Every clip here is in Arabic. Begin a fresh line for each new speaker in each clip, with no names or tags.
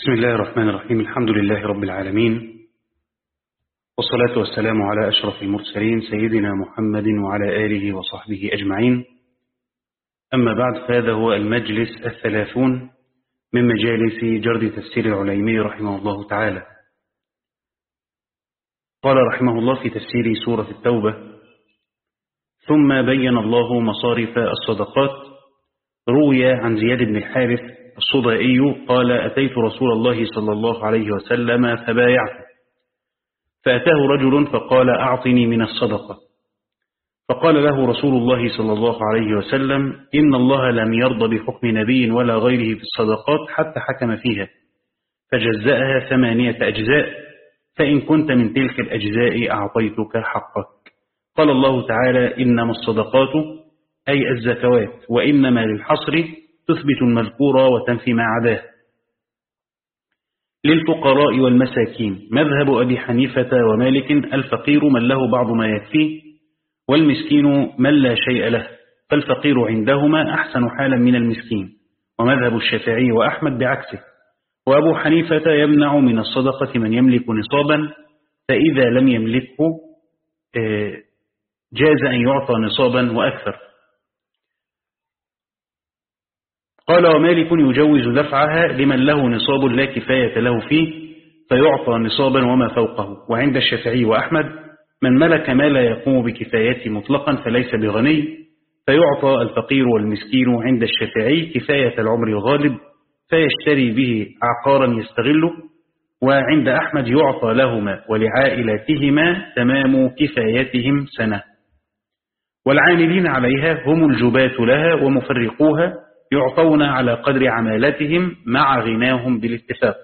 بسم الله الرحمن الرحيم. الحمد لله رب العالمين. والصلاة والسلام على أشرف المرسلين سيدنا محمد وعلى آله وصحبه أجمعين. أما بعد فهذا هو المجلس الثلاثون من مجالس جرد تفسير العليمي رحمه الله تعالى. قال رحمه الله في تفسير سورة التوبة ثم بين الله مصارف الصدقات روي عن زياد بن الحارث الصدائي قال أتيت رسول الله صلى الله عليه وسلم فبايعته. فأتاه رجل فقال أعطني من الصدقة. فقال له رسول الله صلى الله عليه وسلم إن الله لم يرضى بحكم نبي ولا غيره في الصدقات حتى حكم فيها. فجزأها ثمانية أجزاء. فإن كنت من تلك الأجزاء أعطيتك حقك. قال الله تعالى إنما الصدقات أي الزكوات وإنما للحصر تثبت المذكور وتنفي ما عداه. للفقراء والمساكين مذهب أبي حنيفة ومالك الفقير من له بعض ما يكفيه والمسكين من لا شيء له فالفقير عندهما أحسن حالا من المسكين ومذهب الشافعي وأحمد بعكسه. وأبو حنيفة يمنع من الصدقة من يملك نصابا فإذا لم يملكه جاز أن يعطى نصابا وأكثر. قال ومالك يجوز دفعها لمن له نصاب لا كفاية له فيه فيعطى نصابا وما فوقه. وعند الشافعي وأحمد من ملك ما لا يقوم بكفايته مطلقا فليس بغني فيعطى الفقير والمسكين عند الشافعي كفاية العمر الغالب فيشتري به عقارا يستغله وعند أحمد يعطى لهما ولعائلتهما تمام كفايتهم سنة. والعاملين عليها هم الجبات لها ومفرقوها يعطون على قدر عمالتهم مع غناهم بالاتفاق.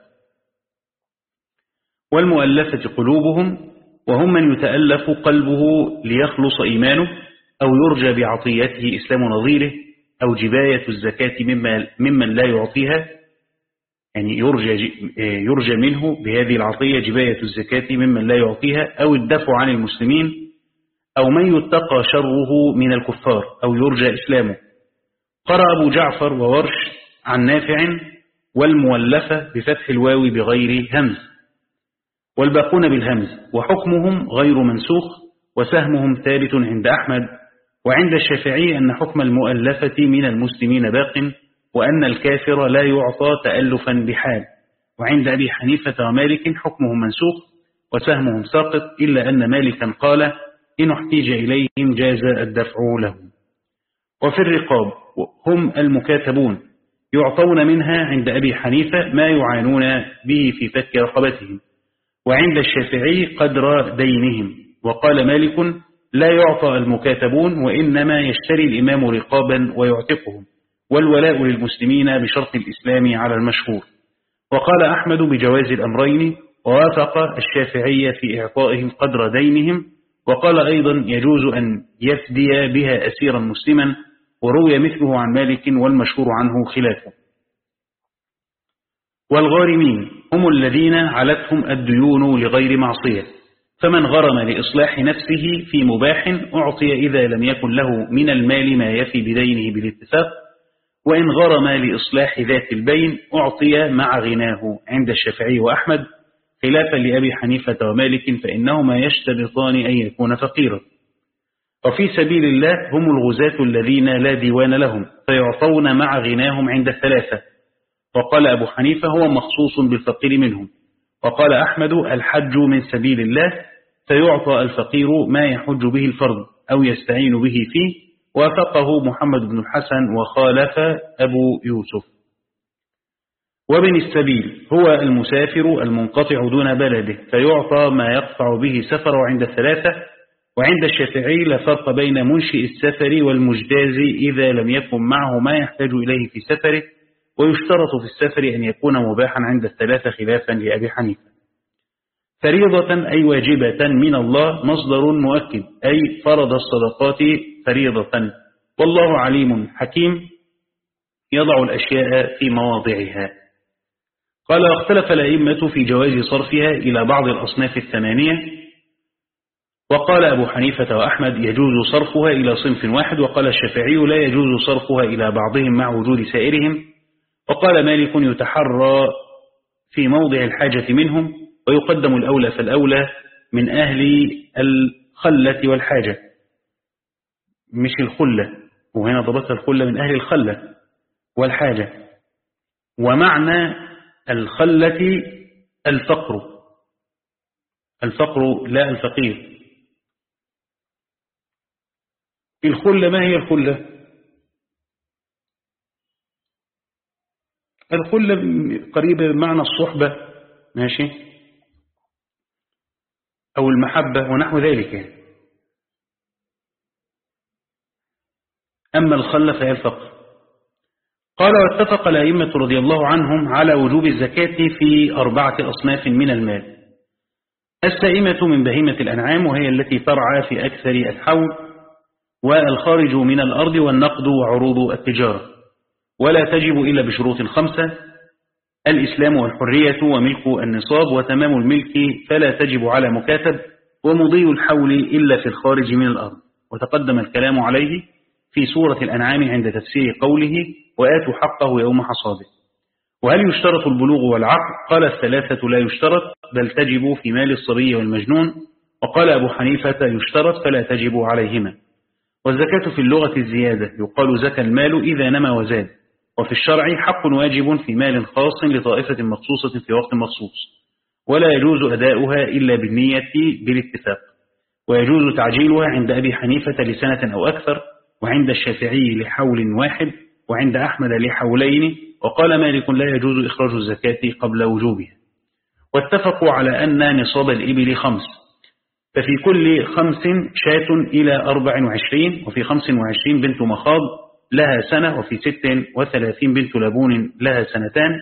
والمؤلفة قلوبهم وهم من يتألف قلبه ليخلص إيمانه أو يرجى بعطيته إسلام نظيره أو جباية الزكاة ممن لا يعطيها يعني يرجى, يرجى منه بهذه العطية جباية الزكاة ممن لا يعطيها أو الدفع عن المسلمين أو من يتقى شره من الكفار أو يرجى إسلامه. قرأ أبو جعفر وورش عن نافع والمولفة بفتح الواو بغير همز والباقون بالهمز وحكمهم غير منسوخ وسهمهم ثابت عند أحمد وعند الشافعي أن حكم المؤلفة من المسلمين باق وأن الكافر لا يعطى تألفا بحال وعند أبي حنيفة ومالك حكمهم منسوخ وسهمهم ساقط إلا أن مالكا قال إن احتيج إليهم جاز الدفع لهم وفي الرقاب هم المكاتبون يعطون منها عند أبي حنيفة ما يعانون به في فك رقبتهم. وعند الشافعي قدر دينهم وقال مالك لا يعطى المكاتبون وإنما يشتري الإمام رقابا ويعتقهم والولاء للمسلمين بشرط الإسلام على المشهور. وقال أحمد بجواز الأمرين ووافق الشافعية في إعطائهم قدر دينهم. وقال أيضا يجوز أن يفدي بها أسيرا مسلما وروي مثله عن مالك والمشهور عنه خلافه. والغارمين هم الذين علتهم الديون لغير معصية فمن غرم لإصلاح نفسه في مباح أعطي إذا لم يكن له من المال ما يفي بدينه بالاتفاق وإن غرم لإصلاح ذات البين أعطي مع غناه عند الشافعي وأحمد خلافا لأبي حنيفة ومالك فإنهما يشترطان أن يكون فقيرا. وفي سبيل الله هم الغزاة الذين لا ديوان لهم فيعطون مع غناهم عند الثلاثة. وقال أبو حنيفة هو مخصوص بالفقير منهم. وقال أحمد الحج من سبيل الله فيعطى الفقير ما يحج به الفرد أو يستعين به فيه وافقه محمد بن الحسن وخالف أبو يوسف. وابن السبيل هو المسافر المنقطع دون بلده فيعطى ما يقطع به سفر عند الثلاثة وعند الشافعي لا فرق بين منشئ السفر والمجتاز إذا لم يكن معه ما يحتاج إليه في سفره ويشترط في السفر أن يكون مباحا عند الثلاثة خلافا لأبي حنيفة. فريضة أي واجبة من الله مصدر مؤكد أي فرض الصدقات فريضة. والله عليم حكيم يضع الأشياء في مواضعها. قال واختلف الأئمة في جواز صرفها إلى بعض الأصناف الثمانية وقال أبو حنيفة وأحمد يجوز صرفها إلى صنف واحد وقال الشافعي لا يجوز صرفها إلى بعضهم مع وجود سائرهم. وقال مالك يتحرى في موضع الحاجة منهم ويقدم الأولى فالأولى من أهل الخلة والحاجة. مش الخلة وهنا ضبطها الخلة من أهل الخلة والحاجة. ومعنى الخلة الفقر. الفقر لا الفقير. الخلة ما هي الخلة؟ الخلة قريبة بمعنى الصحبة ماشي؟ أو المحبة ونحو ذلك أما الخلة فهي الفقر قال واتفق الأئمة رضي الله عنهم على وجوب الزكاة في أربعة أصناف من المال. السائمة من بهيمة الأنعام وهي التي ترعى في أكثر الحول والخارج من الأرض والنقد وعروض التجارة. ولا تجب إلا بشروط خمسة الإسلام والحرية وملك النصاب وتمام الملك فلا تجب على مكاتب ومضي الحول إلا في الخارج من الأرض. وتقدم الكلام عليه في سورة الأنعام عند تفسير قوله وآتوا حقه يوم حصاده. وهل يشترط البلوغ والعقل قال الثلاثة لا يشترط بل تجب في مال الصبي والمجنون. وقال أبو حنيفة يشترط فلا تجب عليهما. والزكاة في اللغة الزيادة يقال زكى المال إذا نمى وزاد. وفي الشرع حق واجب في مال خاص لطائفة مخصوصة في وقت مخصوص. ولا يجوز أداؤها إلا بالنية بالاتفاق. ويجوز تعجيلها عند أبي حنيفة لسنة أو أكثر وعند الشافعي لحول واحد وعند أحمد لحولين. وقال مالك لا يجوز إخراج الزكاة قبل وجوبها. واتفقوا على أن نصاب الإبل خمس. ففي كل خمس شاة إلى أربع وعشرين وفي خمس وعشرين بنت مخاض لها سنة وفي ست وثلاثين بنت لبون لها سنتان.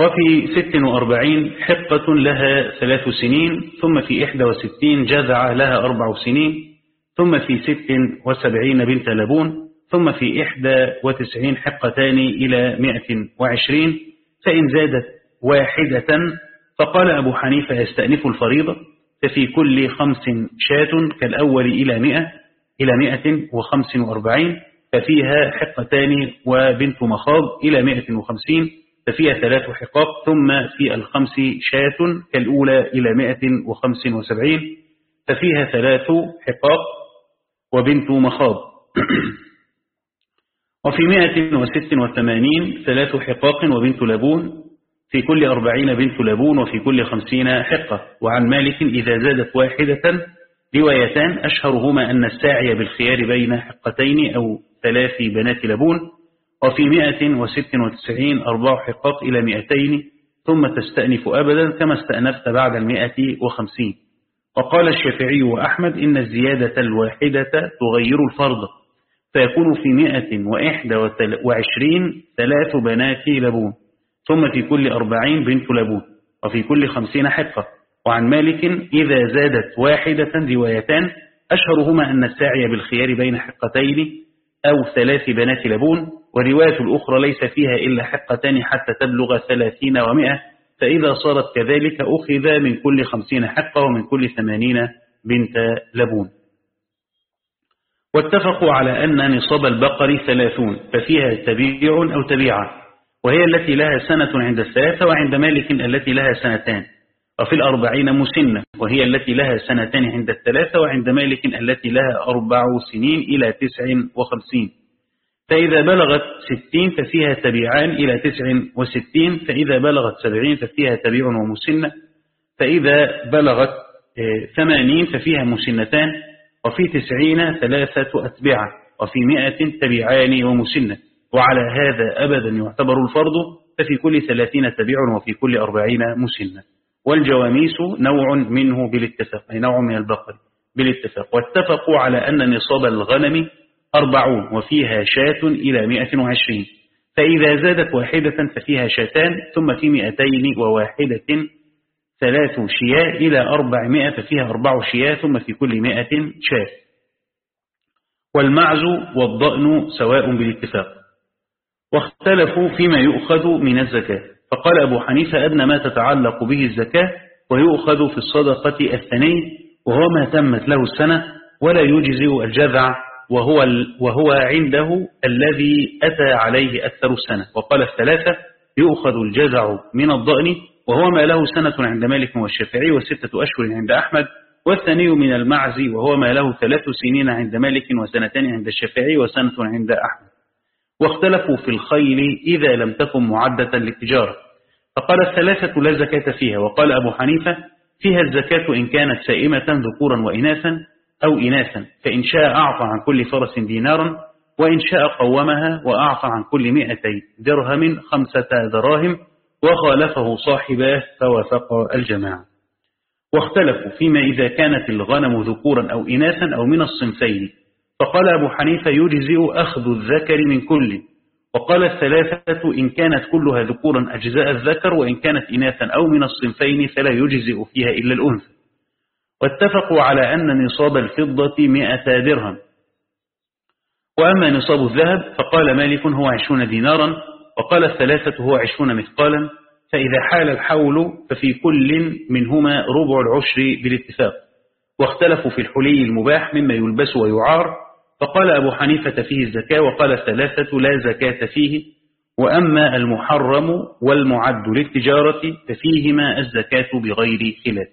وفي ست وأربعين حقة لها ثلاث سنين ثم في إحدى وستين جذعة لها أربع سنين ثم في ست وسبعين بنت لبون ثم في إحدى وتسعين حقتان إلى مئة وعشرين فإن زادت واحدة فقال أبو حنيفة يستأنف الفريضة. ففي كل خمس شاة كالأول إلى مئة إلى مئة وخمس وأربعين ففيها حقتان وبنت مخاض إلى مئة وخمسين ففيها ثلاث حقاق ثم في الخمس شاة كالأولى إلى مئة وخمس وسبعين ففيها ثلاث حقاق وبنت مخاض. وفي مائة وست وثمانين ثلاث حقاق وبنت لبون في كل أربعين بنت لبون وفي كل خمسين حقة. وعن مالك إذا زادت واحدة روايتان أشهرهما أن الساعي بالخيار بين حقتين أو ثلاث بنات لبون. وفي مائة وست وتسعين أربع حقاق إلى مئتين ثم تستأنف أبدا كما استأنفت بعد المئة وخمسين. وقال الشافعي وأحمد إن الزيادة الواحدة تغير الفرض. فيكون في مئة وإحدى وعشرين ثلاث بنات لبون. ثم في كل أربعين بنت لبون وفي كل خمسين حقة. وعن مالك إذا زادت واحدة روايتان أشهرهما أن الساعي بالخيار بين حقتين أو ثلاث بنات لبون ورواية الأخرى ليس فيها إلا حقتان حتى تبلغ ثلاثين ومئة فإذا صارت كذلك أخذ من كل خمسين حقة ومن كل ثمانين بنت لبون. واتفقوا على أن نصاب البقر ثلاثون ففيها تبيع أو تبيعة. وهي التي لها سنة عند الثلاثة وعند مالك التي لها سنتان. وفي الأربعين مسنة وهي التي لها سنتان عند الثلاثة وعند مالك التي لها أربع سنين إلى تسع وخمسين. فإذا بلغت ستين ففيها تبيعان إلى تسع وستين فإذا بلغت سبعين ففيها تبيع ومسنة. فإذا بلغت آه، ثمانين ففيها مسنتان. وفي تسعين ثلاثة أتبعة وفي مئة تبيعان ومسنة. وعلى هذا أبدا يعتبر الفرض ففي كل ثلاثين تبيع وفي كل أربعين مسنة والجواميس نوع منه بالاتفاق أي نوع من البقر بالاتفاق. واتفقوا على أن نصاب الغنم أربعون وفيها شاة إلى مئة وعشرين. فإذا زادت واحدة ففيها شاتان ثم في مئتين وواحدة ثلاث شياء إلى أربعمائة ففيها أربع شياء ثم في كل مائة شاة. والمعز والضأن سواء بالاتفاق. واختلفوا فيما يؤخذ من الزكاة. فقال أبو حنيفة أدنى ما تتعلق به الزكاة ويؤخذ في الصدقة الثاني وهو ما تمت له السنة ولا يجزئ الجذع وهو, وهو عنده الذي أتى عليه أكثر السنة. وقال الثلاثة يؤخذ الجزع من الضأن وهو ما له سنة عند مالك والشافعي وستة أشهر عند أحمد والثاني من المعز وهو ما له ثلاث سنين عند مالك وسنتين عند الشافعي وسنة عند أحمد. واختلفوا في الخيل إذا لم تكن معدة للتجارة. فقال الثلاثة لا زكاة فيها وقال أبو حنيفة فيها الزكاة إن كانت سائمة ذكورا وإناثا أو إناثا فإن شاء أعطى عن كل فرس دينارا وإن شاء قومها وأعطى عن كل مئتي درهم خمسة دراهم وخالفه صاحباه فوافق الجماعة. واختلفوا فيما إذا كانت الغنم ذكورا أو إناثا أو من الصنفين. فقال أبو حنيفة يجزئ أخذ الذكر من كل وقال الثلاثة إن كانت كلها ذكورا أجزاء الذكر وإن كانت إناثا أو من الصنفين فلا يجزئ فيها إلا الأنثى. واتفقوا على أن نصاب الفضة مئة درهم. وأما نصاب الذهب فقال مالك هو عشرون دينارا وقال الثلاثة هو عشرون مثقالا. فإذا حال الحول ففي كل منهما ربع العشر بالاتفاق. واختلفوا في الحلي المباح مما يلبس ويعار. فقال أبو حنيفة فيه الزكاة وقال الثلاثة لا زكاة فيه وأما المحرم والمعد للتجارة ففيهما الزكاة بغير خلاف.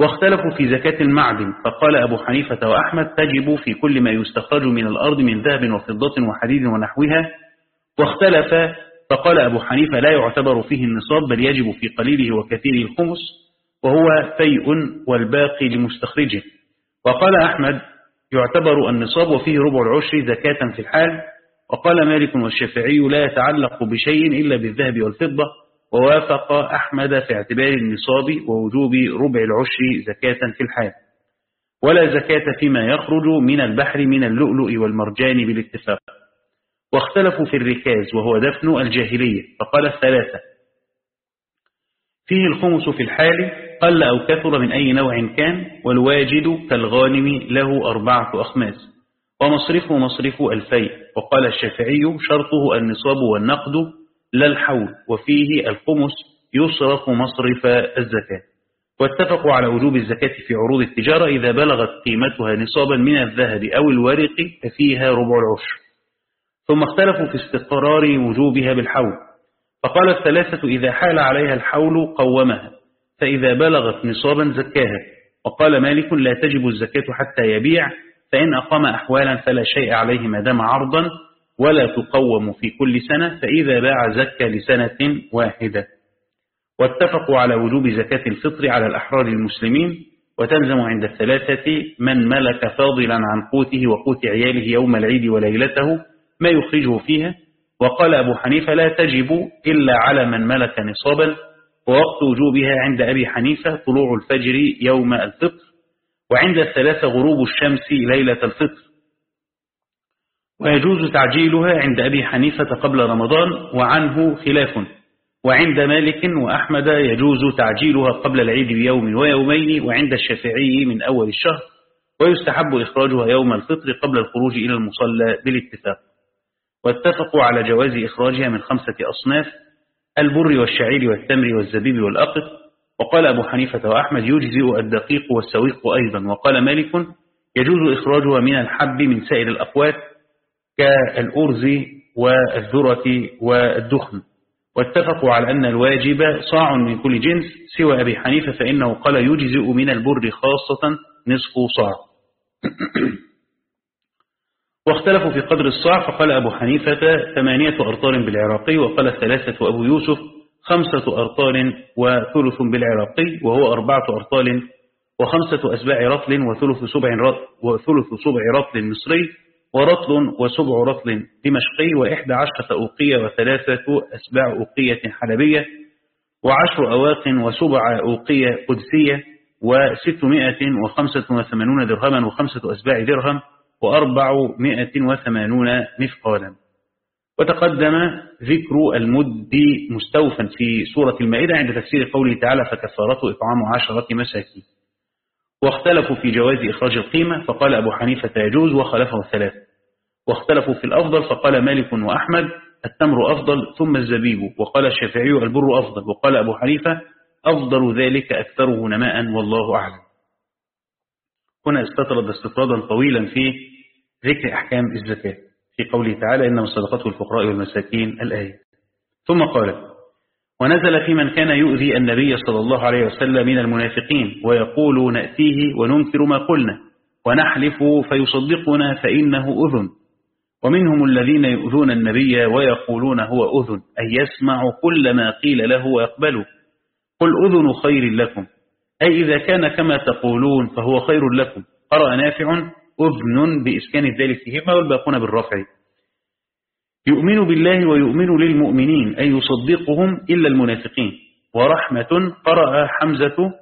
واختلفوا في زكاة المعدن فقال أبو حنيفة وأحمد تجب في كل ما يستخرج من الأرض من ذهب وفضة وحديد ونحوها. واختلف فقال أبو حنيفة لا يعتبر فيه النصاب بل يجب في قليله وكثيره الخمس وهو فيء والباقي لمستخرجه. وقال أحمد يعتبر النصاب وفيه ربع العشر زكاة في الحال. وقال مالك والشافعي لا يتعلق بشيء إلا بالذهب والفضة. ووافق أحمد في اعتبار النصاب ووجوب ربع العشر زكاة في الحال. ولا زكاة فيما يخرج من البحر من اللؤلؤ والمرجان بالاتفاق. واختلفوا في الركاز وهو دفن الجاهلية. فقال الثلاثة فيه الخمس في الحال قل أو كثر من أي نوع كان والواجد كالغانم له أربعة أخماس. ومصرفه مصرف الفيء. وقال الشافعي شرطه النصاب والنقد لا الحول وفيه الخمس يصرف مصرف الزكاة. واتفقوا على وجوب الزكاة في عروض التجارة إذا بلغت قيمتها نصابا من الذهب أو الورق ففيها ربع العشر. ثم اختلفوا في استقرار وجوبها بالحول. فقال الثلاثة إذا حال عليها الحول قومها فإذا بلغت نصابا زكاها. وقال مالك لا تجب الزكاة حتى يبيع فإن أقام أحوالا فلا شيء عليه ما دام عرضا ولا تقوم في كل سنة فإذا باع زكى لسنة واحدة. واتفقوا على وجوب زكاة الفطر على الأحرار المسلمين وتلزم عند الثلاثة من ملك فاضلا عن قوته وقوت عياله يوم العيد وليلته ما يخرجه فيها وقال أبو حنيفة لا تجب إلا على من ملك نصابا ووقت وجوبها عند أبي حنيفة طلوع الفجر يوم الفطر وعند الثلاثة غروب الشمس ليلة الفطر. ويجوز تعجيلها عند أبي حنيفة قبل رمضان وعنه خلاف. وعند مالك وأحمد يجوز تعجيلها قبل العيد بيوم ويومين وعند الشافعي من أول الشهر ويستحب إخراجها يوم الفطر قبل الخروج إلى المصلى بالاتفاق. واتفقوا على جواز إخراجها من خمسة أصناف البر والشعير والتمر والزبيب والأقط. وقال أبو حنيفة وأحمد يجزئ الدقيق والسويق أيضا. وقال مالك يجوز إخراجها من الحب من سائر الأقوات كالأرز والذرة والدخن. واتفقوا على أن الواجب صاع من كل جنس. سوى أبي حنيفة فإنه قال يجزئ من البر خاصة نصف صاع. واختلفوا في قدر الصاع فقال أبو حنيفة ثمانية أرطال بالعراقي وقال الثلاثة أبو يوسف خمسة أرطال وثلث بالعراقي وهو أربعة أرطال وخمسة أسباع رطل وثلث سبع رطل, وثلث سبع رطل مصري ورطل وسبع رطل دمشقي وإحدى عشرة أوقية وثلاثة أسباع أوقية حلبية وعشر أواق وسبع أوقية قدسية وستمائة وخمسة وثمانون درهما وخمسة أسباع درهم وأربعمائة وثمانون مثقالا. وتقدم ذكر المد مستوفا في سورة المائدة عند تفسير قوله تعالى فكفارته إطعام عشرة مساكين واختلفوا في جواز إخراج القيمة فقال أبو حنيفة يجوز وخلفه الثلاث واختلفوا في الأفضل فقال مالك وأحمد التمر أفضل ثم الزبيب وقال الشافعي البر أفضل وقال أبو حنيفة أفضل ذلك أكثره نماء والله أعلم هنا استطرد استطرادا طويلا في ذكر أحكام الزكاة في قوله تعالى إنما الصدقات الفقراء والمساكين الآية. ثم قال ونزل في من كان يؤذي النبي صلى الله عليه وسلم من المنافقين ويقول نأتيه وننكر ما قلنا ونحلف فيصدقنا فإنه أذن. ومنهم الذين يؤذون النبي ويقولون هو أذن. أي يسمع كل ما قيل له ويقبله قل أذن خير لكم. أي إذا كان كما تقولون فهو خير لكم. قرأ نافع أذن بإسكان الذال فيهما والباقون بالرفع. يؤمن بالله ويؤمن للمؤمنين أي يصدقهم إلا المنافقين. ورحمة قرأ حمزة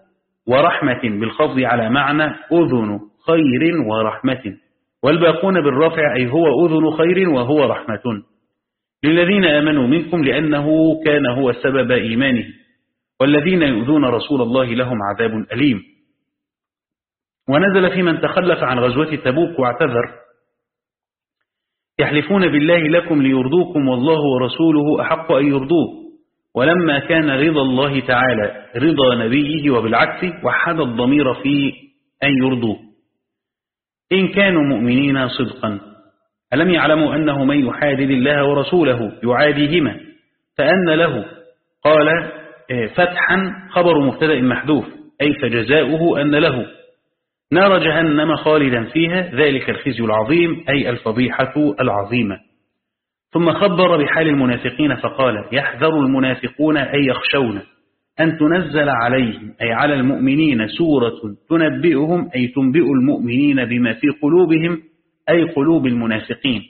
ورحمة بالخفض على معنى أذن خير ورحمة. والباقون بالرفع أي هو أذن خير وهو رحمة. للذين آمنوا منكم لأنه كان هو سبب إيمانه والذين يؤذون رسول الله لهم عذاب أليم. ونزل في من تخلف عن غزوة تبوك واعتذر. يحلفون بالله لكم ليرضوكم والله ورسوله أحق أن يرضوه. ولما كان رضا الله تعالى رضا نبيه وبالعكس وحد الضمير في أن يرضوه. إن كانوا مؤمنين صدقا. ألم يعلموا أنه من يحادد الله ورسوله يعاديهما؟ فأن له. قال فتحا خبر مبتدأ محذوف أي فجزاؤه أن له. نار جهنم خالدا فيها ذلك الخزي العظيم أي الفضيحة العظيمة. ثم خبر بحال المنافقين فقال يحذر المنافقون أن يخشون أن تنزل عليهم أي على المؤمنين سورة تنبئهم أي تنبئ المؤمنين بما في قلوبهم أي قلوب المنافقين.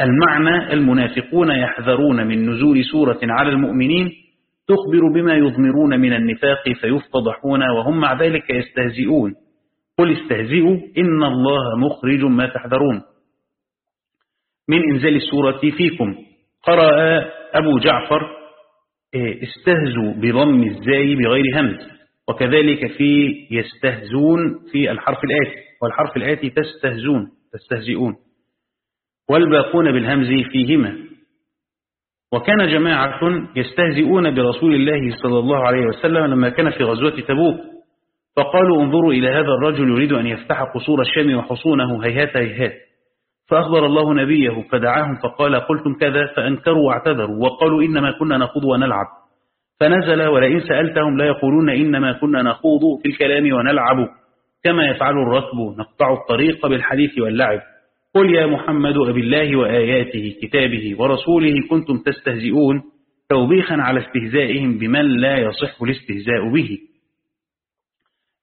المعنى المنافقون يحذرون من نزول سورة على المؤمنين تخبر بما يضمرون من النفاق فيفتضحون وهم مع ذلك يستهزئون. قل استهزئوا إن الله مخرج ما تحذرون. من إنزال السورة فيكم. قرأ أبو جعفر إيه، استهزوا بضم الزاي بغير همز. وكذلك في يستهزون في الحرف الآتي. والحرف الآتي تستهزون تستهزئون. والباقون بالهمز فيهما. وكان جماعة يستهزئون برسول الله صلى الله عليه وسلم لما كان في غزوة تبوك. فقالوا انظروا إلى هذا الرجل يريد أن يفتح قصور الشام وحصونه. هيهات هيهات. فأخبر الله نبيه فدعاهم فقال قلتم كذا فأنكروا واعتذروا وقالوا إنما كنا نخوض ونلعب. فنزل ولئن سألتهم لا يقولون إنما كنا نخوض في الكلام ونلعب كما يفعل الركب نقطع الطريق بالحديث واللعب. قل يا محمد أبالله وآياته كتابه ورسوله كنتم تستهزئون توبيخا على استهزائهم بمن لا يصح الاستهزاء به.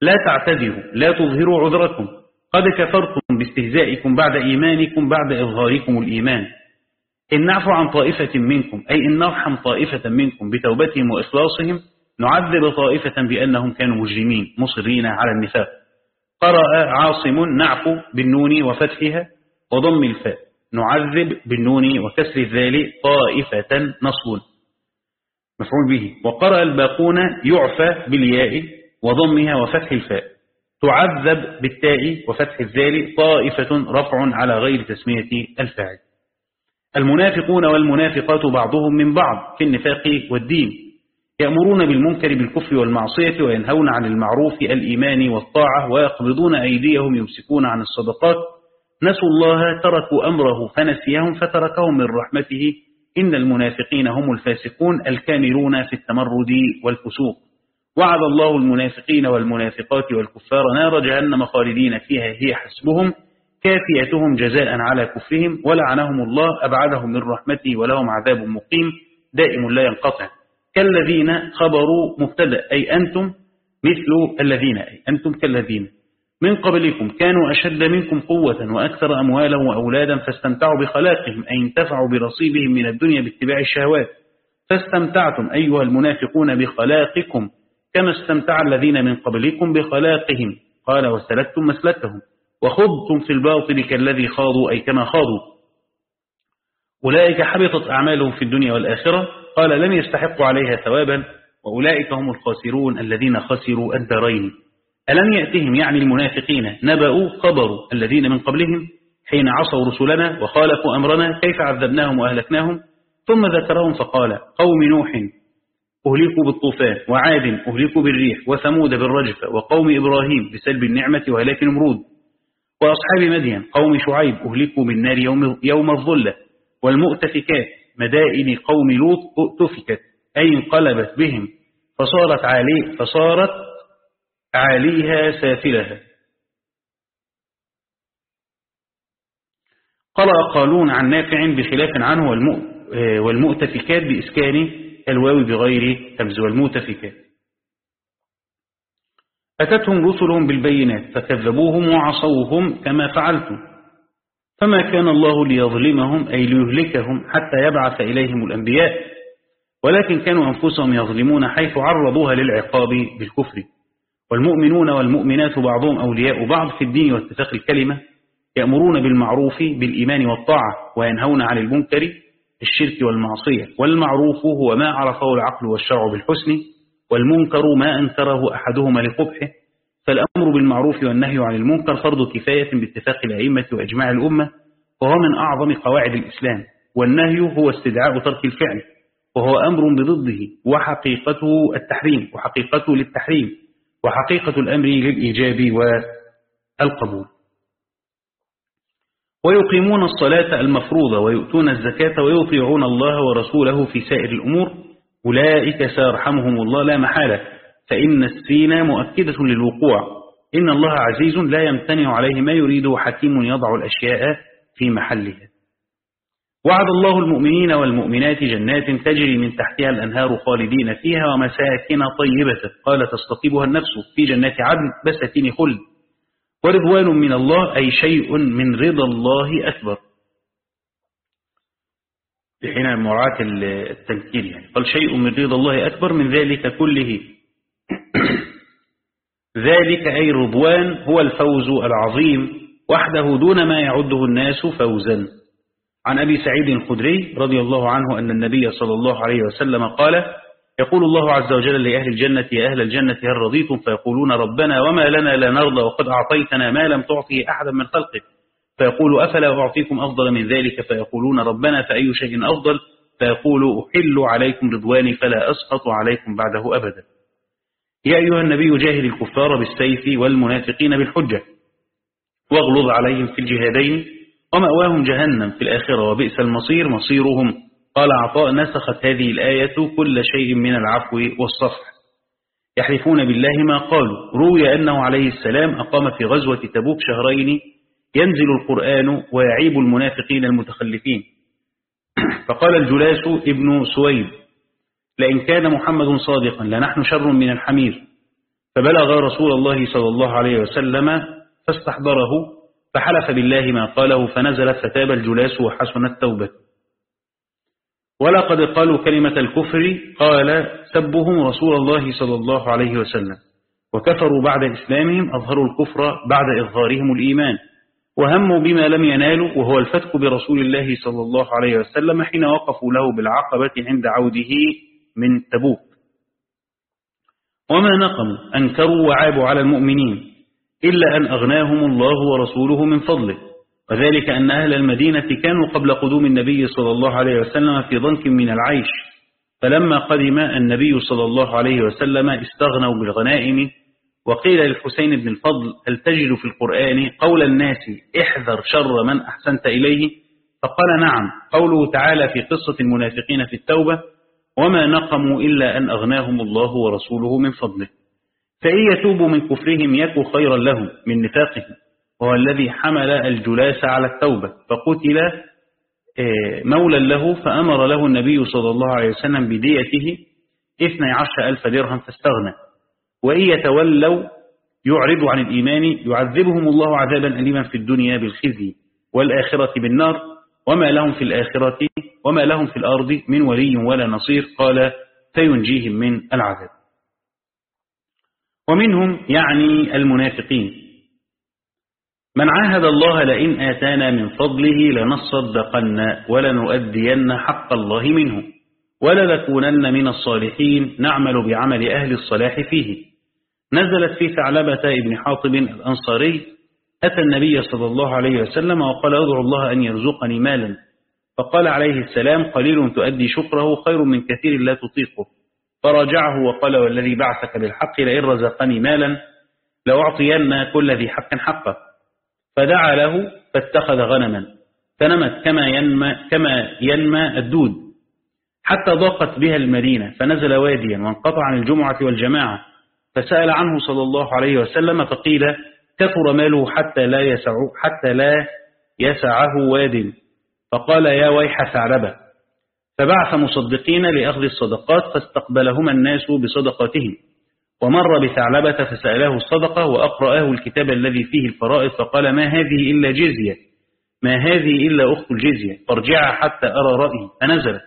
لا تعتذروا لا تظهروا عذركم. قد كفرتم باستهزائكم بعد إيمانكم بعد إظهاركم الإيمان. إن نعفو عن طائفة منكم أي إن نرحم طائفة منكم بتوبتهم وإخلاصهم نعذب طائفة بأنهم كانوا مجرمين مصرين على النفاق. قرأ عاصم نعفو بالنون وفتحها وضم الفاء. نعذب بالنون وكسر الذال طائفة نصب مفعول به. وقرأ الباقون يعفى بالياء وضمها وفتح الفاء. تعذب بالتاء وفتح الذال طائفة رفع على غير تسمية الفاعل. المنافقون والمنافقات بعضهم من بعض في النفاق والدين. يأمرون بالمنكر بالكفر والمعصية وينهون عن المعروف الإيمان والطاعة ويقبضون أيديهم يمسكون عن الصدقات نسوا الله تركوا أمره فنسيهم فتركهم من رحمته. إن المنافقين هم الفاسقون الكامرون في التمرد والفسوق. وعد الله المنافقين والمنافقات والكفار نار جهنم خالدين فيها هي حسبهم كافيتهم جزاء على كفرهم. ولعنهم الله أبعدهم من رحمته ولهم عذاب مقيم. دائم لا ينقطع. كالذين خبروا مبتدأ أي أنتم مثل الذين أي أنتم كالذين. من قبلكم كانوا أشد منكم قوة وأكثر أموالا وأولادا فاستمتعوا بخلاقهم أي انتفعوا برصيبهم من الدنيا باتباع الشهوات. فاستمتعتم أيها المنافقون بخلاقكم كما استمتع الذين من قبلكم بخلاقهم. قال وسلكتم مسلكهم وخضتم في الباطل كالذي خاضوا أي كما خاضوا. أولئك حبطت أعمالهم في الدنيا والآخرة. قال لم يستحقوا عليها ثوابا وأولئك هم الخاسرون الذين خسروا الدارين. ألم يأتهم يعني المنافقين نبأوا خبروا الذين من قبلهم حين عصوا رسلنا وخالفوا أمرنا كيف عذبناهم وأهلكناهم؟ ثم ذكرهم فقال قوم نوح أهلكوا بالطوفان وعاد أهلكوا بالريح وثمود بالرجفة وقوم إبراهيم بسلب النعمة وهلاك نمرود. وأصحاب مدين قوم شعيب أهلكوا بالنار يوم, يوم الظلة والمؤتفكات مدائن قوم لوط تفكت أي انقلبت بهم. فصارت عالي فصارت عاليها سافلها. قرأ قالون عن نافع بخلاف عنه والمؤتفكات بإسكان الواو بغير همز والمؤتفكات. أتتهم رسلهم بالبينات فكذبوهم وعصوهم كما فعلتم. فما كان الله ليظلمهم أي ليهلكهم حتى يبعث إليهم الأنبياء. ولكن كانوا أنفسهم يظلمون حيث عرضوها للعقاب بالكفر. والمؤمنون والمؤمنات بعضهم أولياء بعض في الدين واتفاق الكلمة يأمرون بالمعروف بالإيمان والطاعة وينهون عن المنكر الشرك والمعصية. والمعروف هو ما عرفه العقل والشرع بالحسن والمنكر ما أنكره أحدهما لقبحه. فالأمر بالمعروف والنهي عن المنكر فرض كفاية باتفاق الأئمة وإجماع الأمة وهو من أعظم قواعد الإسلام. والنهي هو استدعاء ترك الفعل وهو أمر بضده وحقيقته التحريم وحقيقته للتحريم. وحقيقة الأمر للإيجاب والقبول. ويقيمون الصلاة المفروضة ويؤتون الزكاة ويطيعون الله ورسوله في سائر الأمور. أولئك سيرحمهم الله لا محالة. فإن السين مؤكدة للوقوع. إن الله عزيز لا يمتنع عليه ما يريد حكيم يضع الأشياء في محلها. وعد الله المؤمنين والمؤمنات جنات تجري من تحتها الأنهار خالدين فيها ومساكن طيبة قال تستطيبها النفس في جنات عدن بساتين خلد. ورضوان من الله أي شيء من رضا الله أكبر. حين مراعاة التنكير يعني. قال شيء من رضا الله أكبر من ذلك كله. ذلك أي رضوان هو الفوز العظيم. وحده دون ما يعده الناس فوزا. عن أبي سعيد الخدري رضي الله عنه أن النبي صلى الله عليه وسلم قال يقول الله عز وجل لأهل الجنة يا أهل الجنة هل رضيتم؟ فيقولون ربنا وما لنا لا نرضى وقد أعطيتنا ما لم تعطه أحدا من خلقك. فيقول أفلا أعطيكم أفضل من ذلك؟ فيقولون ربنا فأي شيء أفضل؟ فيقول أحل عليكم رضواني فلا أسقط عليكم بعده أبدا. يا أيها النبي جاهد الكفار بالسيف والمنافقين بالحجة واغلظ عليهم في الجهادين ومأواهم جهنم في الآخرة وبئس المصير مصيرهم. قال عطاء نسخت هذه الآية كل شيء من العفو والصفح. يحلفون بالله ما قالوا. روي أنه عليه السلام أقام في غزوة تبوك شهرين ينزل القرآن ويعيب المنافقين المتخلفين. فقال الجلاس ابن سويد لئن كان محمد صادقا لنحن شر من الحمير. فبلغ رسول الله صلى الله عليه وسلم فاستحضره فحلف بالله ما قاله فنزلت فتاب الجلاس وحسنت توبته ولقد قالوا كلمة الكفر قال سبهم رسول الله صلى الله عليه وسلم. وكفروا بعد إسلامهم أظهروا الكفر بعد إظهارهم الإيمان. وهموا بما لم ينالوا وهو الفتك برسول الله صلى الله عليه وسلم حين وقفوا له بالعقبة عند عوده من تبوك. وما نقموا أنكروا وعابوا على المؤمنين. إلا أن أغناهم الله ورسوله من فضله. وذلك أن أهل المدينة كانوا قبل قدوم النبي صلى الله عليه وسلم في ضنك من العيش. فلما قدم النبي صلى الله عليه وسلم استغنوا بالغنائم وقيل للحسين بن الفضل هل تجد في القرآن قول الناس احذر شر من أحسنت إليه؟ فقال نعم قوله تعالى في قصة المنافقين في التوبة وما نقموا إلا أن أغناهم الله ورسوله من فضله. فإن يتوبوا من كفرهم يكو خيرا لهم من نفاقهم. وهو الذي حمل الجلاس على التوبة. فقتل آه، مولا له فأمر له النبي صلى الله عليه وسلم بديته اثني عشر ألف درهم فاستغنى. وإن يتولوا يعرضوا عن الإيمان يعذبهم الله عذابا أليما في الدنيا بالخزي والآخرة بالنار. وما لهم في الآخرة وما لهم في الأرض من ولي ولا نصير. قال فينجيهم من العذاب. ومنهم يعني المنافقين. من عاهد الله لئن آتانا من فضله لنصدقن ولنؤدين حق الله منه ولنكونن من الصالحين نعمل بعمل أهل الصلاح فيه. نزلت في ثعلبة ابن حاطب الأنصاري أتى النبي صلى الله عليه وسلم وقال أدعو الله أن يرزقني مالا فقال عليه السلام قليل تؤدي شكره خير من كثير لا تطيقه فراجعه وقال والذي بعثك بالحق لئن رزقني مالا لأعطين كل ذي حق حقه. فدعا له فاتخذ غنما فنمت كما ينمى, كما ينمى الدود. حتى ضاقت بها المدينة فنزل واديا وانقطع عن الجمعة والجماعة. فسأل عنه صلى الله عليه وسلم فقيل كثر ماله حتى لا يسع حتى لا يسعه واد. فقال يا ويح ثعلبة. فبعث مصدقين لأخذ الصدقات فاستقبلهما الناس بصدقاتهم. ومر بثعلبة فسأله الصدقة وأقرأه الكتاب الذي فيه الفرائض فقال ما هذه إلا جزية ما هذه إلا أخت الجزية فارجع حتى أرى رأيي. فنزل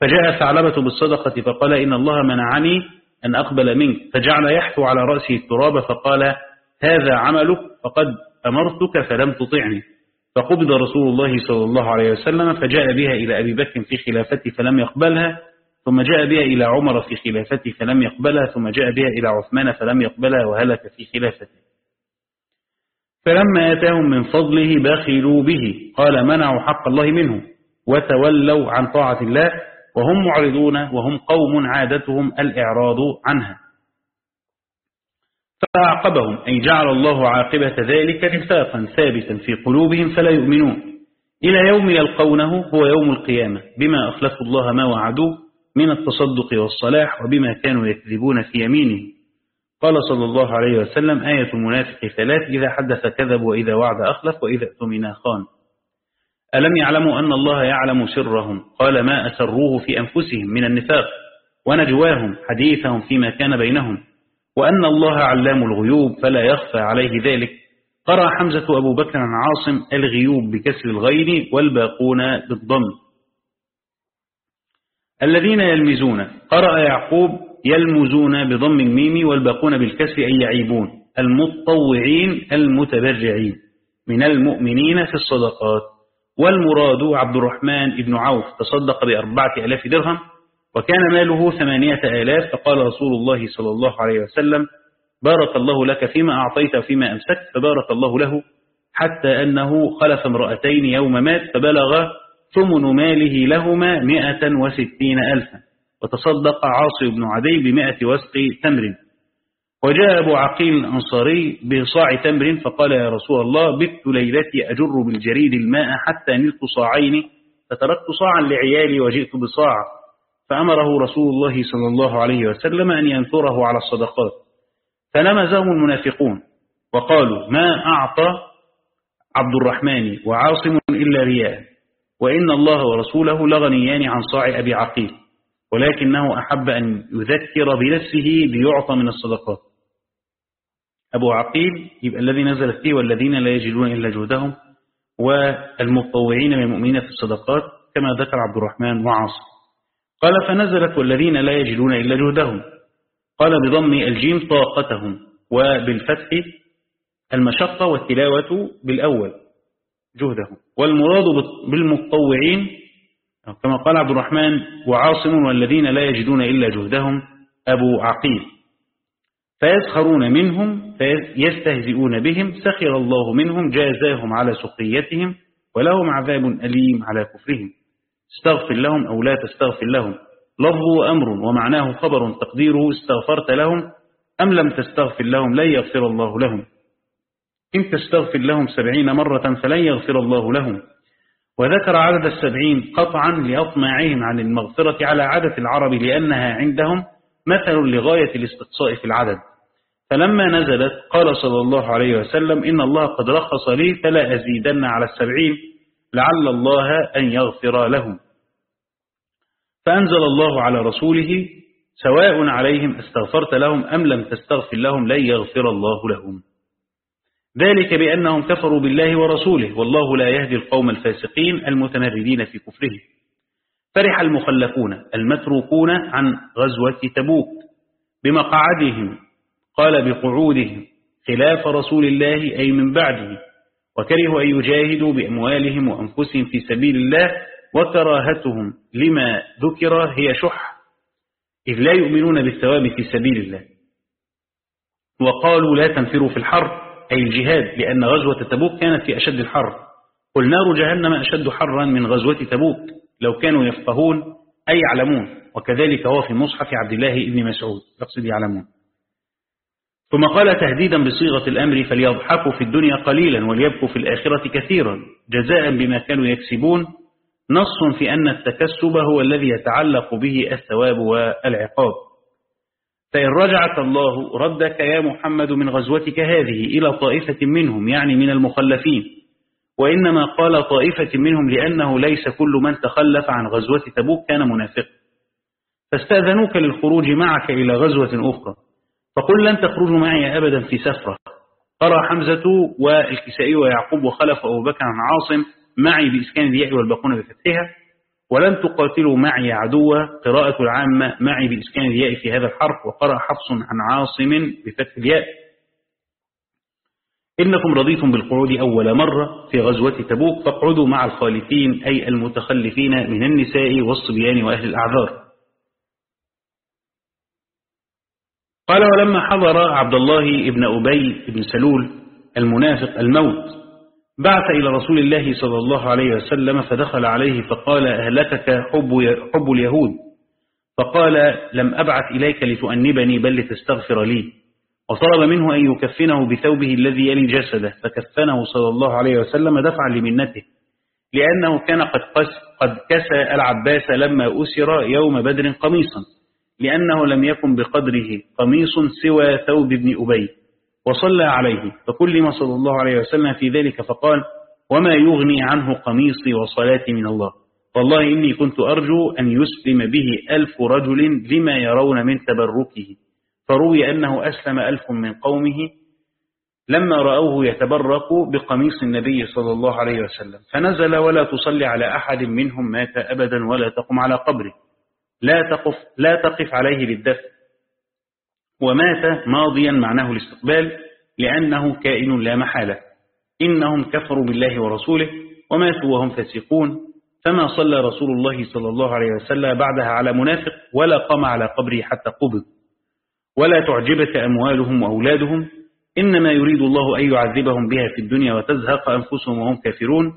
فجاء ثعلبة بالصدقة فقال إن الله منعني أن أقبل منك. فجعل يحثو على رأسه التراب فقال هذا عملك فقد أمرتك فلم تطعني. فقبض رسول الله صلى الله عليه وسلم فجاء بها إلى أبي بكر في خلافته فلم يقبلها ثم جاء بها إلى عمر في خلافته فلم يقبلها ثم جاء بها إلى عثمان فلم يقبلها وهلك في خلافته. فلما آتاهم من فضله بخلوا به قال منعوا حق الله منه وتولوا عن طاعة الله وهم معرضون وهم قوم عادتهم الإعراض عنها. فأعقبهم. أي جعل الله عاقبة ذلك نفاقا ثابتا في قلوبهم فلا يؤمنون. إلى يوم يلقونه هو يوم القيامة. بما أخلفوا الله ما وعدوه من التصدق والصلاح وبما كانوا يكذبون في يمينه. قال صلى الله عليه وسلم آية المنافق ثلاث إذا حدث كذب وإذا وعد أخلف وإذا اؤتمنا خان. ألم يعلموا أن الله يعلم سرهم؟ قال ما أسروه في أنفسهم من النفاق. ونجواهم حديثهم فيما كان بينهم. وأن الله علام الغيوب فلا يخفى عليه ذلك. قرأ حمزة أبو بكر عن عاصم الغيوب بكسر الغين والباقون بالضم. الذين يلمزون قرأ يعقوب يلمزون بضم الميم والباقون بالكسر أي يعيبون. المتطوعين المتبرعين. من المؤمنين في الصدقات. والمراد عبد الرحمن بن عوف تصدق بأربعة ألاف درهم. وكان ماله ثمانية آلاف فقال رسول الله صلى الله عليه وسلم بارك الله لك فيما أعطيت وفيما أمسكت. فبارك الله له حتى أنه خلف امرأتين يوم مات فبلغ ثمن ماله لهما مئة وستين ألفا. وتصدق عاصي بن عدي بمئة وسق تمر. وجاء أبو عقيل الأنصاري بصاع تمر فقال يا رسول الله بت ليلتي أجر بالجريد الماء حتى نلت صاعين فتركت صاعا لعيالي وجئت بصاع فأمره رسول الله صلى الله عليه وسلم أن ينثره على الصدقات. فلمزهم المنافقون وقالوا ما أعطى عبد الرحمن وعاصم إلا رياء وإن الله ورسوله لغنيان عن صاع أبي عقيل ولكنه أحب أن يذكر بنفسه ليعطى من الصدقات. أبو عقيل يبقى الذي نزلت فيه والذين لا يجدون إلا جهدهم والمطوعين من المؤمنين في الصدقات كما ذكر عبد الرحمن وعاصم. قال فنزلت والذين لا يجدون إلا جهدهم. قال بضم الجيم طاقتهم. وبالفتح المشقة والتلاوة بالأول جهدهم. والمراد بالمطوعين كما قال عبد الرحمن وعاصم والذين لا يجدون إلا جهدهم أبو عقيل. فيسخرون منهم فيستهزئون بهم سخر الله منهم جازاهم على سخريتهم ولهم عذاب أليم على كفرهم. استغفر لهم أو لا تستغفر لهم. لفظ أمر ومعناه خبر تقديره استغفرت لهم أم لم تستغفر لهم لن يغفر الله لهم. إن تستغفر لهم سبعين مرة فلن يغفر الله لهم. وذكر عدد السبعين قطعا لأطماعهم عن المغفرة على عادة العرب لأنها عندهم مثل لغاية الاستقصاء في العدد. فلما نزلت قال صلى الله عليه وسلم إن الله قد رخص لي فلا أزيدن على السبعين. لعل الله أن يغفر لهم. فأنزل الله على رسوله سواء عليهم أستغفرت لهم أم لم تستغفر لهم لن يغفر الله لهم. ذلك بأنهم كفروا بالله ورسوله والله لا يهدي القوم الفاسقين المتمردين في كفره فرح المخلفون المتروكون عن غزوة تبوك بمقعدهم قال بقعودهم خلاف رسول الله أي من بعده. وكرهوا أن يجاهدوا بأموالهم وأنفسهم في سبيل الله وكراهتهم لما ذكر هي شح. إذ لا يؤمنون بالثواب في سبيل الله. وقالوا لا تنفروا في الحرب أي الجهاد لأن غزوة تبوك كانت في أشد الحر. قل نار جهنم أشد حرا من غزوة تبوك لو كانوا يفقهون أي يعلمون. وكذلك هو في مصحف عبد الله بن مسعود. يقصد يعلمون. ثم قال تهديدا بصيغة الأمر فليضحكوا في الدنيا قليلا وليبكوا في الآخرة كثيرا. جزاء بما كانوا يكسبون نص في أن التكسب هو الذي يتعلق به الثواب والعقاب. فإن رجعك الله ردك يا محمد من غزوتك هذه إلى طائفة منهم يعني من المخلفين. وإنما قال طائفة منهم لأنه ليس كل من تخلف عن غزوة تبوك كان منافق. فاستأذنوك للخروج معك إلى غزوة أخرى. فقل لن تخرجوا معي أبدا في سفرة. قرأ حمزة والكسائي ويعقوب وخلف أبو بكر عن عاصم معي بإسكان الياء والباقون بفتحها. ولن تقاتلوا معي عدوا. قراءة العامة معي بإسكان الياء في هذا الحرف. وقرأ حفص عن عاصم بفتح الياء. إنكم رضيتم بالقعود أول مرة في غزوة تبوك. فاقعدوا مع الخالفين أي المتخلفين من النساء والصبيان وأهل الأعذار. قال ولما حضر عبد الله بن أبي بن سلول المنافق الموت بعث إلى رسول الله صلى الله عليه وسلم فدخل عليه فقال أهلكك حب, حب اليهود؟ فقال لم أبعث إليك لتؤنبني بل لتستغفر لي. وطلب منه أن يكفنه بثوبه الذي يلي جسده فكفنه صلى الله عليه وسلم دفعا لمنته لأنه كان قد, قد كسى العباس لما أسر يوم بدر قميصا. لأنه لم يكن بقدره قميص سوى ثوب ابن أبي وصلى عليه فكلم صلى الله عليه وسلم في ذلك فقال وما يغني عنه قميصي وصلاتي من الله؟ والله إني كنت أرجو أن يسلم به ألف رجل لما يرون من تبركه. فروي أنه أسلم ألف من قومه لما رأوه يتبرك بقميص النبي صلى الله عليه وسلم فنزل ولا تصلي على أحد منهم مات أبدا ولا تقم على قبره. لا تقف, لا تقف عليه للدفع ومات ماضيا معناه الاستقبال لأنه كائن لا محالة. إنهم كفروا بالله ورسوله وماتوا وهم فاسقون. فما صلى رسول الله صلى الله عليه وسلم بعدها على منافق ولا قام على قبره حتى قبض. ولا تعجبك أموالهم وأولادهم. إنما يريد الله أن يعذبهم بها في الدنيا وتزهق أنفسهم وهم كافرون.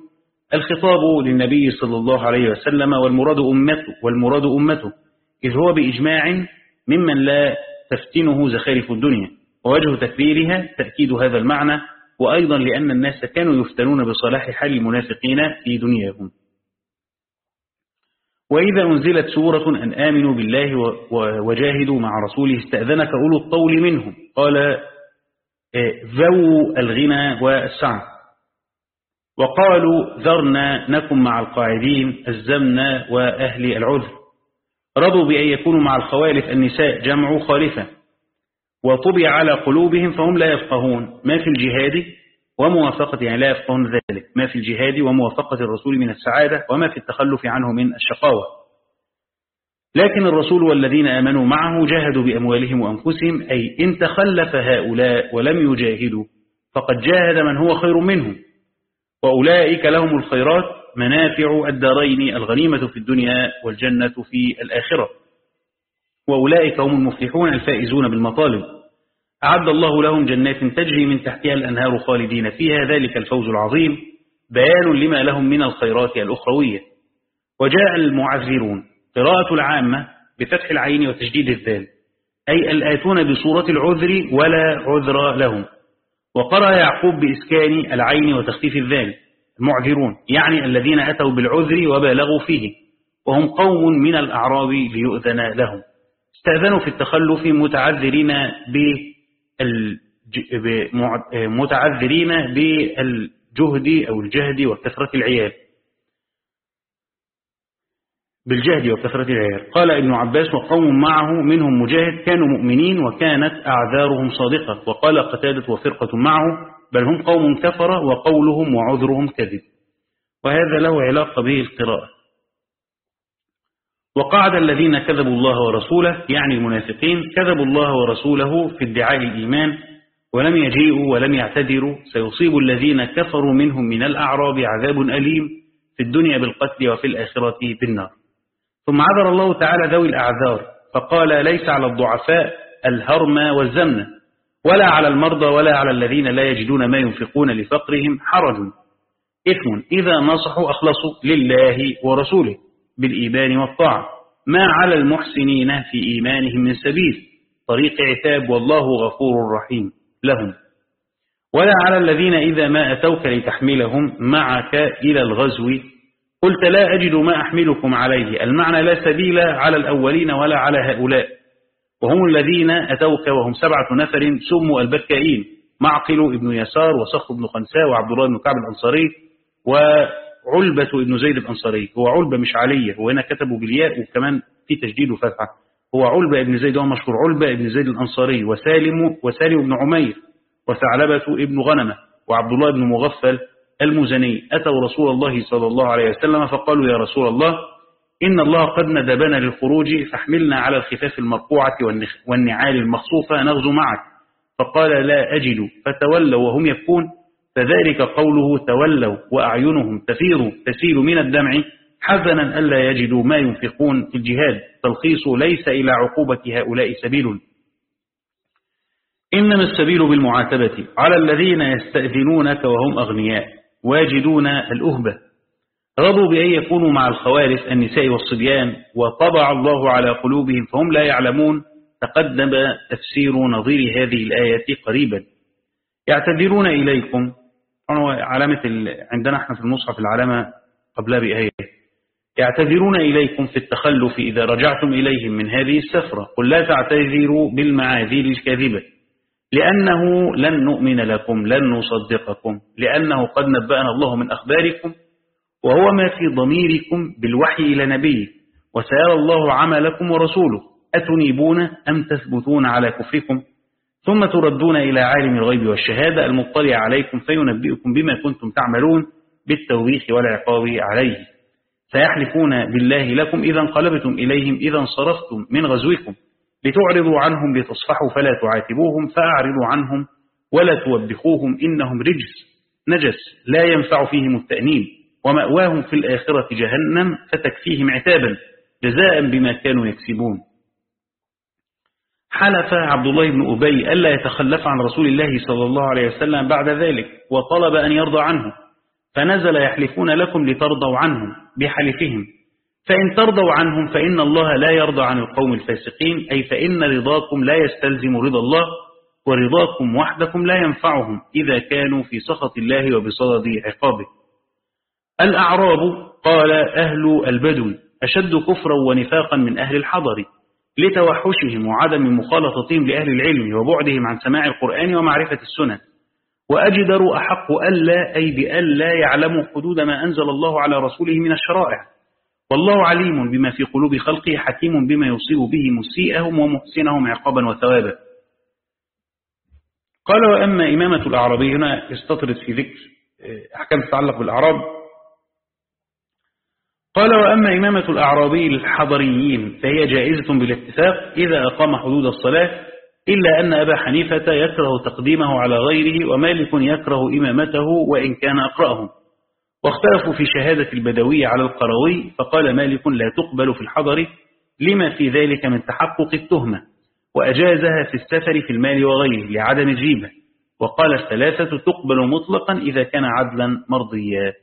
الخطاب للنبي صلى الله عليه وسلم والمراد أمته والمراد أمته. إذ هو بإجماع ممن لا تفتنه زخارف الدنيا ووجه تكبيرها تأكيد هذا المعنى وأيضا لأن الناس كانوا يفتنون بصلاح حال المنافقين في دنياهم. وإذا أنزلت سورة أن آمنوا بالله وجاهدوا مع رسوله استأذنك أولو الطول منهم. قال آه، ذو الغنى والسعة. وقالوا ذرنا نكن مع القاعدين الزمنا وأهل العذر. رضوا بأن يكونوا مع الخوالف النساء جمع خالفة وطبع على قلوبهم فهم لا يفقهون. ما في الجهاد وموافقة يعني لا يفقهون ذلك. ما في الجهاد وموافقة الرسول من السعادة وما في التخلف عنه من الشقاوة. لكن الرسول والذين آمنوا معه جاهدوا بأموالهم وأنفسهم أي إن تخلف هؤلاء ولم يجاهدوا فقد جاهد من هو خير منهم. وأولئك لهم الخيرات منافع الدارين الغنيمة في الدنيا والجنة في الآخرة. وأولئك هم المفلحون الفائزون بالمطالب. أعد الله لهم جنات تجري من تحتها الأنهار خالدين فيها ذلك الفوز العظيم. بيان لما لهم من الخيرات الأخروية. وجاء المعذرون. قراءة العامة بفتح العين وتجديد الذال. أي الآتون بصورة العذر ولا عذر لهم. وقرأ يعقوب بإسكان العين وتخفيف الذال المعذرون يعني الذين أتوا بالعذر وبالغوا فيه وهم قوم من الأعراب ليؤذن لهم. استأذنوا في التخلف متعذرين متعذرين بالجهد أو الجهد وكثرة العيال. بالجهد وكثرة العيال قال ابن عباس وقوم معه منهم مجاهد كانوا مؤمنين وكانت أعذارهم صادقة. وقال قتادة وفرقة معه بل هم قوم كفر وقولهم وعذرهم كذب. وهذا له علاقة به القراءة. وقعد الذين كذبوا الله ورسوله يعني المنافقين كذبوا الله ورسوله في ادعاء الإيمان ولم يجيئوا ولم يعتذروا. سيصيب الذين كفروا منهم من الأعراب عذاب أليم في الدنيا بالقتل وفي الآخرة بالنار. ثم عذر الله تعالى ذوي الأعذار فقال ليس على الضعفاء الهرم والزمن ولا على المرضى ولا على الذين لا يجدون ما ينفقون لفقرهم حرج. إثم إذا نصحوا أخلصوا لله ورسوله بالإيمان والطاعة. ما على المحسنين في إيمانهم من سبيل. طريق عتاب والله غفور رحيم. لهم ولا على الذين إذا ما أتوك لتحملهم معك إلى الغزو قلت لا أجد ما أحملكم عليه. المعنى لا سبيل على الأولين ولا على هؤلاء. وهم الذين أتوك وهم سبعة نفر سموا البكائين معقل ابن يسار وصخر بن خنساء وعبد الله بن كعب الأنصاري وعلبة ابن زيد الأنصاري. هو علبة مش علية هنا كتبوا بالياء وكمان في تجديد وفتحة. هو علبة ابن زيد هو مشهور علبة ابن زيد الأنصاري. وسالم وسالم بن عمير وثعلبة ابن غنمة وعبد الله بن مغفل المزني أتوا رسول الله صلى الله عليه وسلم فقالوا يا رسول الله إن الله قد ندبنا للخروج فاحملنا على الخفاف المرقوعة والنعال المخصوفة نغزو معك. فقال لا أجد. فتولوا وهم يبكون. فذلك قوله تولوا وأعينهم تفير تسيل من الدمع. حزنا ألا يجدوا ما ينفقون في الجهاد. تلخيص ليس إلى عقوبة هؤلاء سبيل. إنما السبيل بالمعاتبة على الذين يستأذنونك وهم أغنياء. واجدون الأهبة. رضوا بأن يكونوا مع الخوارف النساء والصبيان وطبع الله على قلوبهم فهم لا يعلمون. تقدم تفسير نظير هذه الآية قريبا. يعتذرون إليكم. علامة عندنا إحنا في المصحف العلامة قبلها بآية. يعتذرون إليكم في التخلف إذا رجعتم إليهم من هذه السفرة. قل لا تعتذروا بالمعاذير الكاذبة. لأنه لن نؤمن لكم لن نصدقكم لأنه قد نبأنا الله من أخباركم وهو ما في ضميركم بالوحي إلى نبيه وسيرى الله عملكم ورسوله. أتنيبون أم تثبتون على كفركم؟ ثم تردون إلى عالم الغيب والشهادة المطلع عليكم فينبئكم بما كنتم تعملون بالتوبيخ والعقاب عليه. سيحلفون بالله لكم إذا انقلبتم إليهم إذا انصرفتم من غزوكم. لتعرضوا عنهم لتصفحوا فلا تعاتبوهم فأعرضوا عنهم ولا توبخوهم إنهم رجس نجس لا ينفع فيهم التأنيب ومأواهم في الآخرة جهنم فتكفيهم عتابا جزاء بما كانوا يكسبون. حلف عبد الله بن أبي ألا يتخلف عن رسول الله صلى الله عليه وسلم بعد ذلك وطلب أن يرضى عنه فنزل يحلفون لكم لترضوا عنهم بحلفهم. فإن ترضوا عنهم فإن الله لا يرضى عن القوم الفاسقين أي فإن رضاكم لا يستلزم رضا الله ورضاكم وحدكم لا ينفعهم إذا كانوا في سخط الله وبصدد عقابه. الأعراب قال أهل البدو أشد كفرا ونفاقا من أهل الحضر لتوحشهم وعدم مخالطتهم لأهل العلم وبعدهم عن سماع القرآن ومعرفة السنة. وأجدر أحق ألا أي بألا يعلموا حدود ما أنزل الله على رسوله من الشرائع. والله عليم بما في قلوب خلقه حكيم بما يصيب به مسيئهم ومحسنهم عقابا وثوابا. قال وأما إمامة الأعرابي هنا استطرد في ذكر آه، أحكام تتعلق بالأعراب. قال وأما إمامة الأعرابي الحضريين فهي جائزة بالاتفاق إذا أقام حدود الصلاة إلا أن أبا حنيفة يكره تقديمه على غيره ومالك يكره إمامته وإن كان أقرأهم. واختلفوا في شهادة البدوي على القروي فقال مالك لا تقبل في الحضر لما في ذلك من تحقق التهمة؟ وأجازها في السفر في المال وغيره لعدم الجيبة وقال الثلاثة تقبل مطلقا إذا كان عدلا مرضيا.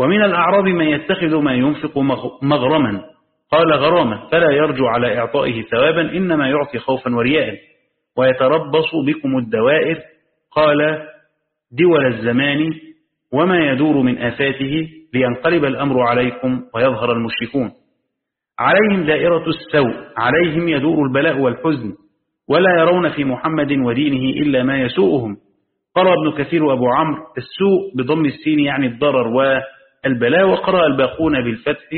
ومن الأعراب من يتخذ ما ينفق مغرما. قال غرامة فلا يرجو على إعطائه ثوابا إنما يعطي خوفا ورياء. ويتربص بكم الدوائر. قال دول الزمان وما يدور من آفاته لينقلب الأمر عليكم ويظهر المشركون. عليهم دائرة السوء عليهم يدور البلاء والحزن ولا يرون في محمد ودينه إلا ما يسوءهم. قرأ ابن كثير وأبو عمرو السوء بضم السين يعني الضرر والبلاء وقرأ الباقون بالفتح.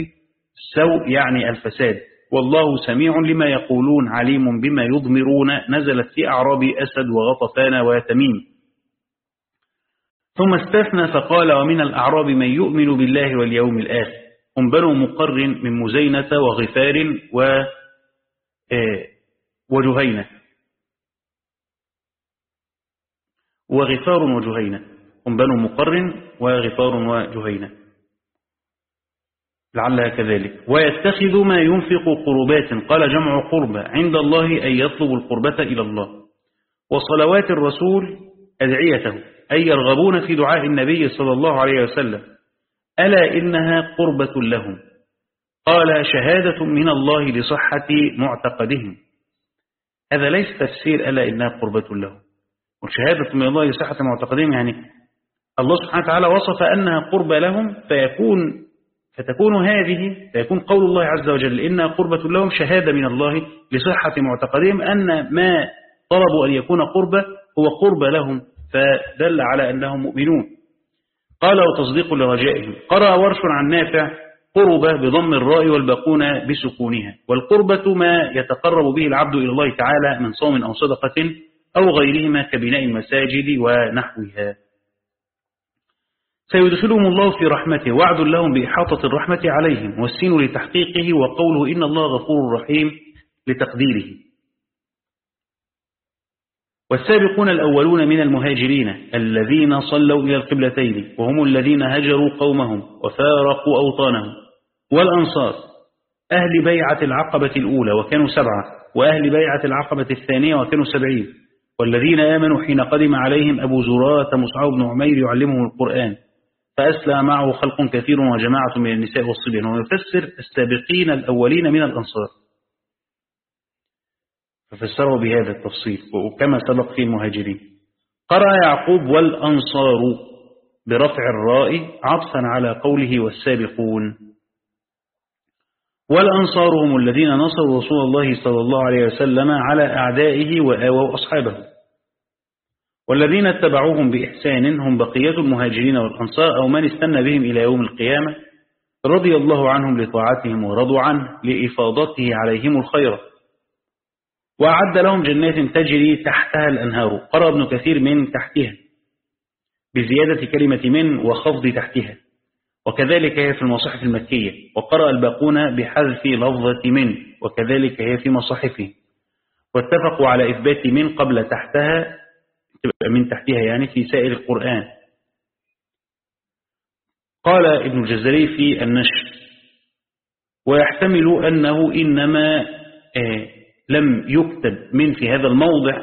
السوء يعني الفساد. والله سميع لما يقولون عليم بما يضمرون. نزلت في أعراب أسد وغطفان وتميم ثم استثنى فقال ومن الأعراب من يؤمن بالله واليوم الآخر. هم بنو مقر من مزينة وغفار و آه، وجهينة. وغفار وجهينة. هم بنو مقر وغفار وجهينة. لعلها كذلك. ويتخذ ما ينفق قربات. قال جمع قربة عند الله أن يطلب القربة إلى الله. وصلوات الرسول أدعيته. أي يرغبون في دعاء النبي صلى الله عليه وسلم. ألا إنها قربة لهم. قال شهادة من الله لصحة معتقدهم. هذا ليس تفسير ألا إنها قربة لهم. وشهادة من الله لصحة معتقدهم يعني الله سبحانه وتعالى وصف أنها قربة لهم فيكون فتكون هذه فيكون قول الله عز وجل إنها قربة لهم شهادة من الله لصحة معتقدهم أن ما طلبوا أن يكون قربة هو قربة لهم. فدل على أنهم مؤمنون. قال وتصديق لرجائهم. قرأ ورش عن نافع قربة بضم الراء والباقون بسكونها. والقربة ما يتقرب به العبد إلى الله تعالى من صوم أو صدقة أو غيرهما كبناء المساجد ونحوها. سيدخلهم الله في رحمته. وعد لهم بإحاطة الرحمة عليهم. والسين لتحقيقه وقوله إن الله غفور رحيم لتقديره. والسابقون الأولون من المهاجرين الذين صلوا إلى القبلتين وهم الذين هجروا قومهم وفارقوا أوطانهم. والأنصار أهل بيعة العقبة الأولى وكانوا سبعة وأهل بيعة العقبة الثانية وكانوا سبعين. والذين آمنوا حين قدم عليهم أبو زرارة مصعب بن عمير يعلمهم القرآن فأسلى معه خلق كثير وجماعة من النساء والصبيان. ويفسر السابقين الأولين من الأنصار. ففسروا بهذا التفصيل وكما سبق في المهاجرين. قرأ يعقوب والأنصار برفع الراء عطفا على قوله والسابقون. والأنصار هم الذين نصروا رسول الله صلى الله عليه وسلم على أعدائه وآووا أصحابه. والذين اتبعوهم بإحسان هم بقية المهاجرين والأنصار أو من استنى بهم إلى يوم القيامة رضي الله عنهم لطاعتهم ورضوا عنه لإفاضته عليهم الخير وأعد لهم جنات تجري تحتها الأنهار. قرأ ابن كثير من تحتها بزيادة كلمة من وخفض تحتها. وكذلك هي في المصاحف المكية. وقرأ الباقون بحذف لفظة من وكذلك هي في مصاحفه واتفقوا على إثبات من قبل تحتها من تحتها يعني في سائر القرآن. قال ابن الجزري في النشر ويحتمل أنه إنما آه، لم يكتب من في هذا الموضع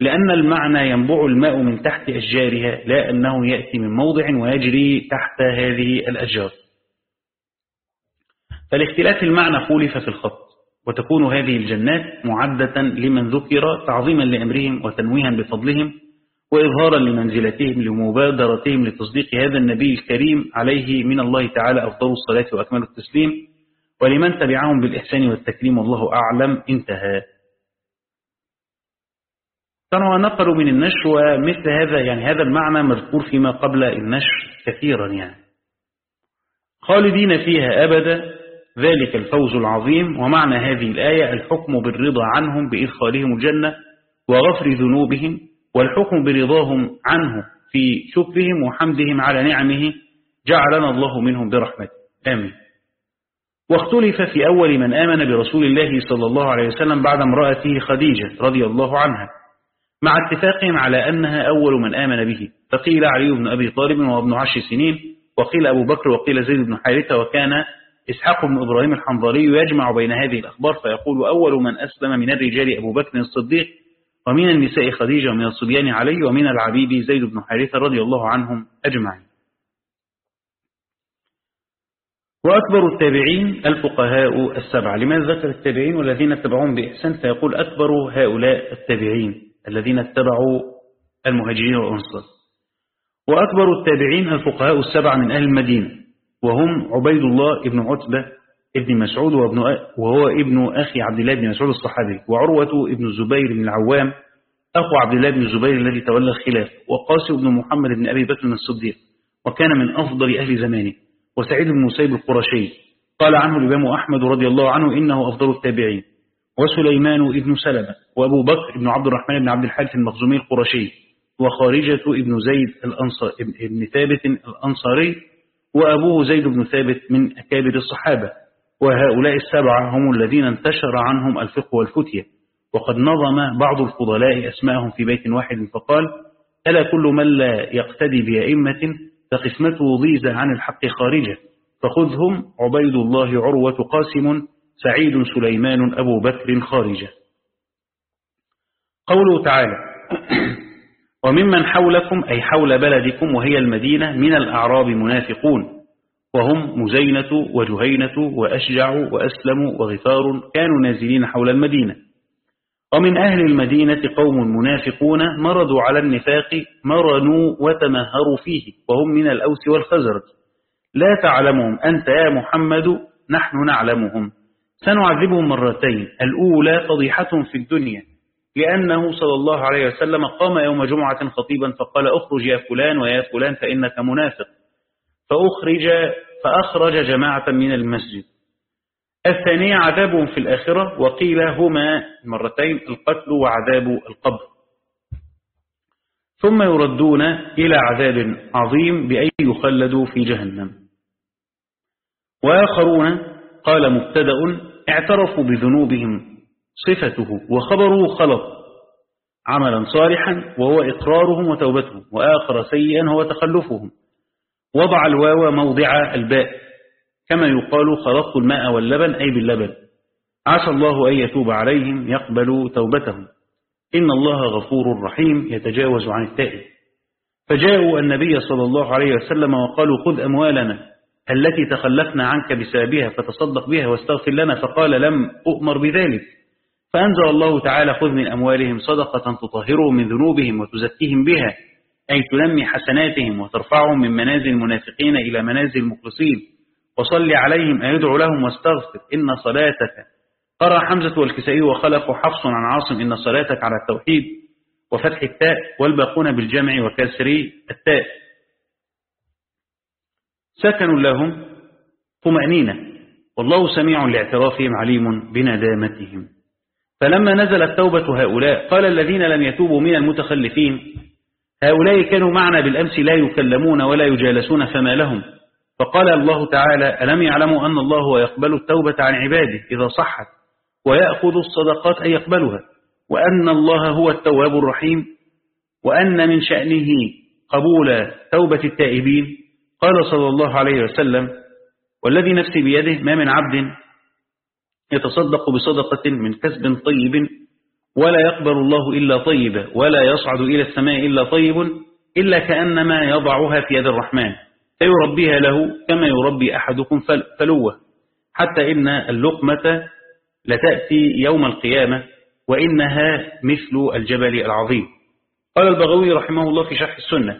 لأن المعنى ينبع الماء من تحت أشجارها لا أنه يأتي من موضع ويجري تحت هذه الأشجار. فالاختلاف المعنى خولف في الخط وتكون هذه الجنات معدة لمن ذكر تعظيما لأمرهم وتنويها بفضلهم وإظهارا لمنزلتهم لمبادرتهم لتصديق هذا النبي الكريم عليه من الله تعالى أفضل الصلاة وأكمل التسليم. ولمن تبعهم بالإحسان والتكريم والله أعلم انتهى. كانوا نقلوا من النشر ومثل هذا يعني هذا المعنى مذكور فيما قبل النشر كثيرا يعني. خالدين فيها أبدا ذلك الفوز العظيم ومعنى هذه الآية الحكم بالرضا عنهم بإدخالهم الجنة وغفر ذنوبهم والحكم برضاهم عنه في شكرهم وحمدهم على نعمه جعلنا الله منهم برحمته. آمين. واختلف في أول من آمن برسول الله صلى الله عليه وسلم بعد امرأته خديجة رضي الله عنها مع اتفاقهم على أنها أول من آمن به. فقيل علي بن أبي طالب وابن عشر سنين وقيل أبو بكر وقيل زيد بن حارثة وكان إسحاق بن إبراهيم الحنظلي يجمع بين هذه الأخبار فيقول أول من أسلم من الرجال أبو بكر الصديق ومن النساء خديجة ومن الصبيان علي ومن العبيد زيد بن حارثة رضي الله عنهم أجمعين. وأكبر التابعين الفقهاء السبعة. لماذا ذكر التابعين والذين اتبعون بإحسان؟ فيقول أكبر هؤلاء التابعين الذين اتبعوا المهاجرين والأنصار. وأكبر التابعين الفقهاء السبعة من أهل المدينة وهم عبيد الله ابن عتبة ابن مسعود وابن وهو ابن أخي عبد الله بن مسعود الصحابي وعروة ابن الزبير بن العوام أخو عبد الله بن الزبير الذي تولى الخلاف وقاسم بن محمد بن أبي بكر الصديق وكان من أفضل أهل زمانه. وسعيد بن مسيب القرشي. قال عنه الإمام أحمد رضي الله عنه إنه أفضل التابعين. وسليمان ابن سلمة وأبو بكر ابن عبد الرحمن بن عبد الحارث المخزومي القرشي. وخارجة ابن زيد الأنصار ابن ثابت الأنصاري. وأبوه زيد بن ثابت من أكابر الصحابة. وهؤلاء السبعة هم الذين انتشر عنهم الفقه والفتية. وقد نظم بعض الفضلاء أسماءهم في بيت واحد فقال ألا كل من لا يقتدي بأئمة فقسمته ضيزة عن الحق خارجة. فخذهم عبيد الله عروة قاسم سعيد سليمان أبو بكر خارجة. قوله تعالى وممن حولكم أي حول بلدكم وهي المدينة من الأعراب منافقون وهم مزينة وجهينة وأشجع وأسلم وغفار كانوا نازلين حول المدينة. ومن أهل المدينة قوم منافقون مرضوا على النفاق مرنوا وتمهروا فيه وهم من الأوس والخزرج. لا تعلمهم أنت يا محمد نحن نعلمهم. سنعذبهم مرتين الأولى فضيحة في الدنيا لأنه صلى الله عليه وسلم قام يوم جمعة خطيبا فقال أخرج يا فلان ويا فلان فإنك منافق. فأخرج فأخرج جماعة من المسجد. الثانية عذابهم في الآخرة وقيل هما مرتين القتل وعذاب القبر. ثم يردون إلى عذاب عظيم بأن يخلدوا في جهنم. وآخرون قال مبتدأ اعترفوا بذنوبهم صفته وخبره خلط عملا صالحا وهو إقرارهم وتوبتهم وآخر سيئا هو تخلفهم. وضع الواو موضع الباء. كما يقال خلطت الماء واللبن أي باللبن. عسى الله أن يتوب عليهم يقبل توبتهم. إن الله غفور رحيم يتجاوز عن التائب. فجاءوا النبي صلى الله عليه وسلم وقالوا خذ أموالنا التي تخلفنا عنك بسببها فتصدق بها واستغفر لنا فقال لم أؤمر بذلك. فأنزل الله تعالى خذ من أموالهم صدقة تطهرهم من ذنوبهم وتزكيهم بها أي تنمي حسناتهم وترفعهم من منازل المنافقين إلى منازل المخلصين. وصل عليهم أن يدعو لهم واستغفر. إن صلاتك قرأ حمزة والكسائي وخلق حفص عن عاصم. إن صلاتك على التوحيد وفتح التاء والباقون بالجمع وكسر التاء. سكن لهم طمأنينة. والله سميع لاعترافهم عليم بندامتهم. فلما نزلت توبة هؤلاء قال الذين لم يتوبوا من المتخلفين هؤلاء كانوا معنا بالأمس لا يكلمون ولا يجالسون فما لهم. فقال الله تعالى ألم يعلموا أن الله يقبل التوبة عن عباده إذا صحت ويأخذ الصدقات أن يقبلها وأن الله هو التواب الرحيم وأن من شأنه قبول توبة التائبين. قال صلى الله عليه وسلم والذي نفسي بيده ما من عبد يتصدق بصدقة من كسب طيب ولا يقبل الله إلا طيبا ولا يصعد إلى السماء إلا طيب إلا كأنما يضعها في يد الرحمن. فيربيها له كما يربي أحدكم فلوه. حتى إن اللقمة لتأتي يوم القيامة وإنها مثل الجبل العظيم. قال البغوي رحمه الله في شرح السنة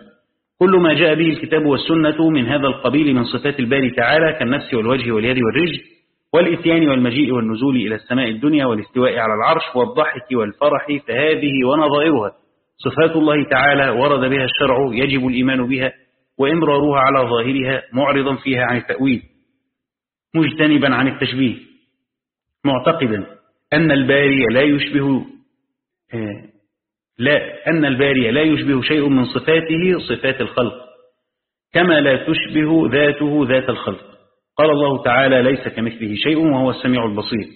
كل ما جاء به الكتاب والسنة من هذا القبيل من صفات الباري تعالى كالنفس والوجه واليد والرجل والإتيان والمجيء والنزول إلى السماء الدنيا والاستواء على العرش والضحك والفرح فهذه ونظائرها. صفات الله تعالى ورد بها الشرع يجب الإيمان بها. وإمرارها على ظاهرها معرضا فيها عن التأويل مجتنبا عن التشبيه معتقدا أن الباري لا يشبه آه، لا أن الباري لا يشبه شيء من صفاته صفات الخلق كما لا تشبه ذاته ذات الخلق. قال الله تعالى ليس كمثله شيء وهو السميع البصير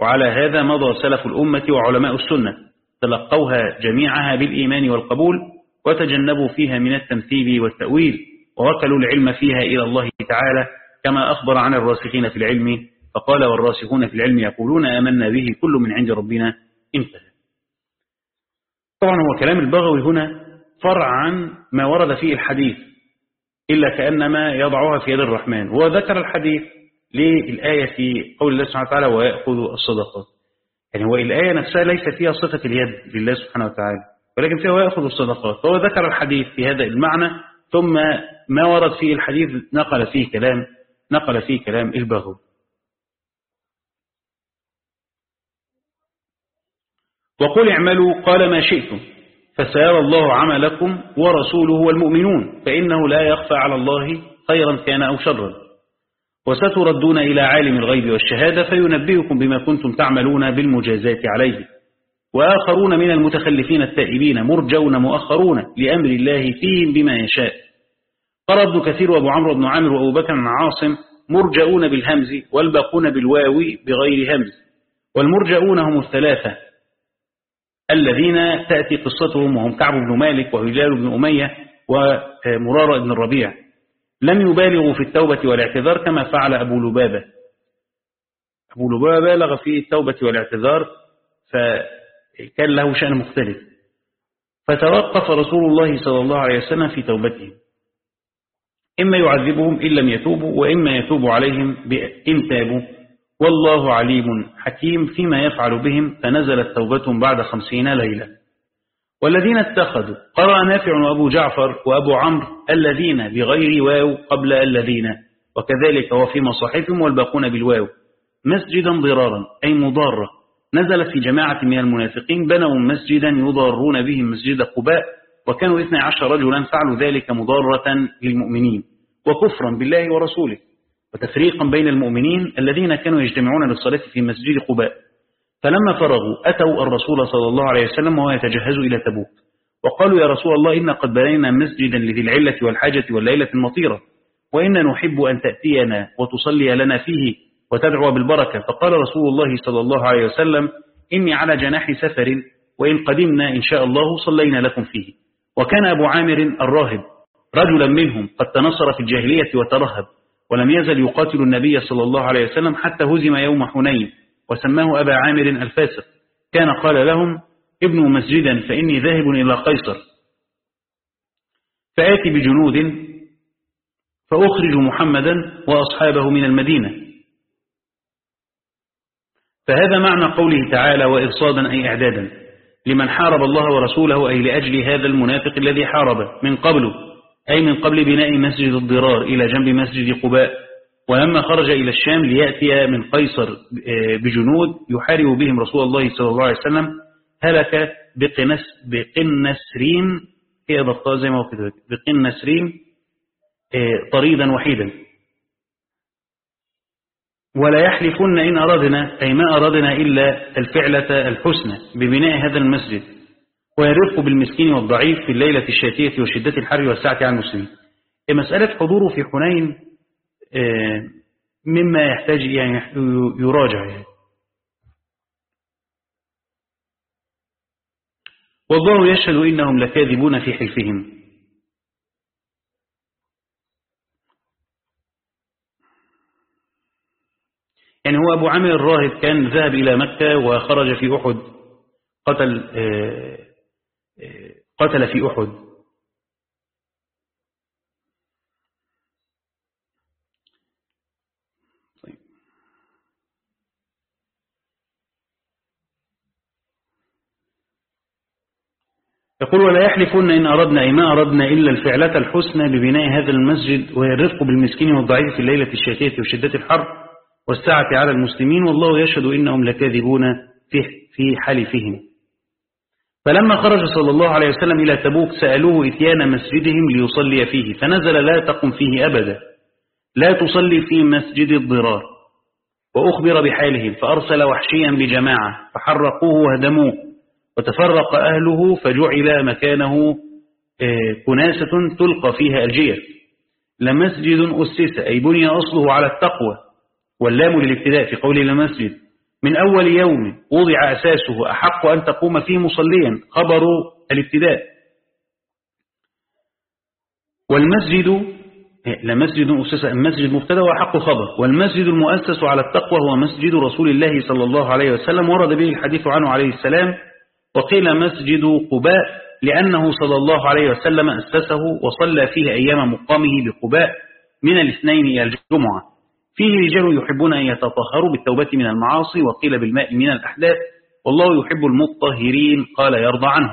وعلى هذا مضى سلف الأمة وعلماء السنة تلقوها جميعها بالإيمان والقبول وتجنبوا فيها من التمثيل والتأويل ووكلوا العلم فيها إلى الله تعالى كما أخبر عن الراسخين في العلم فقال والراسخون في العلم يقولون آمنا به كل من عند ربنا انتهى طبعا هو كلام البغوي هنا فرع عن ما ورد فيه الحديث إلا كأنما يضعها في يد الرحمن وذكر الحديث للآية في قول الله سبحانه وتعالى ويأخذ الصدقات يعني هو الآية نفسها ليس فيها صفة اليد لله سبحانه وتعالى. ولكن فيها ويأخذ الصدقات. فهو ذكر الحديث في هذا المعنى ثم ما ورد فيه الحديث نقل فيه كلام نقل فيه كلام البغو وقل اعملوا قال ما شئتم فسيرى الله عملكم ورسوله والمؤمنون فإنه لا يخفى على الله خيرا كان أو شرا. وستردون إلى عالم الغيب والشهادة فينبئكم بما كنتم تعملون بالمجازات عليه. وآخرون من المتخلفين التائبين مرجون مؤخرون لأمر الله فيهم بما يشاء. قال ابن كثير وأبو عمرو بن عامر وأبو بكر بن عاصم مرجؤون بالهمز والباقون بالواو بغير همز. والمرجؤون هم الثلاثة الذين تأتي قصتهم وهم كعب بن مالك وهلال بن أمية ومرارة بن الربيع. لم يبالغوا في التوبة والاعتذار كما فعل أبو لبابة. أبو لبابة بالغ في التوبة والاعتذار فكان له شأن مختلف. فتوقف رسول الله صلى الله عليه وسلم في توبتهم. إما يعذبهم إن لم يتوبوا وإما يتوب عليهم إن تابوا. والله عليم حكيم فيما يفعل بهم. فنزلت توبتهم بعد خمسين ليلة. والذين اتخذوا قرأ نافع وأبو جعفر وأبو عمرو الذين بغير واو قبل الذين. وكذلك هو في مصاحفهم والباقون بالواو. مسجدا ضرارا أي مضارة. نزل في جماعة من المنافقين بنوا مسجدا يضارون به مسجد قباء وكانوا 12 رجلا فعلوا ذلك مضارة للمؤمنين وكفرا بالله ورسوله وتفريقا بين المؤمنين الذين كانوا يجتمعون للصلاة في مسجد قباء. فلما فرغوا أتوا الرسول صلى الله عليه وسلم وهو يتجهز إلى تبوك وقالوا يا رسول الله إن قد بنينا مسجدا لذي العلة والحاجة والليلة المطيرة وإن نحب أن تأتينا وتصلي لنا فيه وتدعو بالبركة. فقال رسول الله صلى الله عليه وسلم إني على جناح سفر وإن قدمنا إن شاء الله صلينا لكم فيه. وكان أبو عامر الراهب رجلا منهم قد تنصر في الجاهلية وترهب ولم يزل يقاتل النبي صلى الله عليه وسلم حتى هزم يوم حنين وسماه أبا عامر الفاسق. كان قال لهم ابنوا مسجدا فإني ذاهب إلى قيصر. فآتي بجنود فأخرج محمدا وأصحابه من المدينة. فهذا معنى قوله تعالى وإرصادا أي إعدادا لمن حارب الله ورسوله أي لأجل هذا المنافق الذي حارب من قبله أي من قبل بناء مسجد الضرار إلى جنب مسجد قباء. ولما خرج إلى الشام ليأتي من قيصر بجنود يحارب بهم رسول الله صلى الله عليه وسلم. هلك بقنس بقنسرين هي ضبطها زي ما كده بقنسرين طريدا وحيدا. ولا يحلفن إن أردنا أي ما أردنا إلا الفعلة الحسنى ببناء هذا المسجد. ويرفق بالمسكين والضعيف في الليلة الشاتية وشدة الحر والسعة على المسلمين. مسألة حضوره في حنين مما يحتاج يعني يراجع يعني. والله يشهد إنهم لكاذبون في حلفهم. يعني هو أبو عامر الراهب كان ذهب إلى مكة وخرج في أحد قتل قتل في أحد. يقول ولا يحلفون إن أردنا أي ما أردنا إلا الفعلة الحسنى ببناء هذا المسجد وهي الرفق بالمسكين والضعيف في الليلة الشاتية وشدة الحر. والسعة على المسلمين والله يشهد إنهم لكاذبون في حلفهم. فلما خرج صلى الله عليه وسلم إلى تبوك سألوه إتيان مسجدهم ليصلي فيه فنزل لا تقم فيه أبدا. لا تصلي في مسجد الضرار. وأخبر بحالهم فأرسل وحشيا بجماعة فحرقوه وهدموه. وتفرق أهله فجعل مكانه كناسة تلقى فيها أرجية لمسجد أسس أي بني أصله على التقوى. واللام للابتداء في قوله لمسجد من أول يوم وضع أساسه أحق أن تقوم فيه مصليا خبر الابتداء. والمسجد لمسجد أسس المسجد مبتدأ وحق خبر. والمسجد المؤسس على التقوى هو مسجد رسول الله صلى الله عليه وسلم ورد به الحديث عنه عليه السلام. وقيل مسجد قباء لأنه صلى الله عليه وسلم أسسه وصلى فيه أيام مقامه بقباء من الاثنين إلى الجمعة. فيه رجال يحبون أن يتطهروا بالتوبة من المعاصي وقيل بالماء من الأحداث والله يحب المطهرين قال يرضى عنه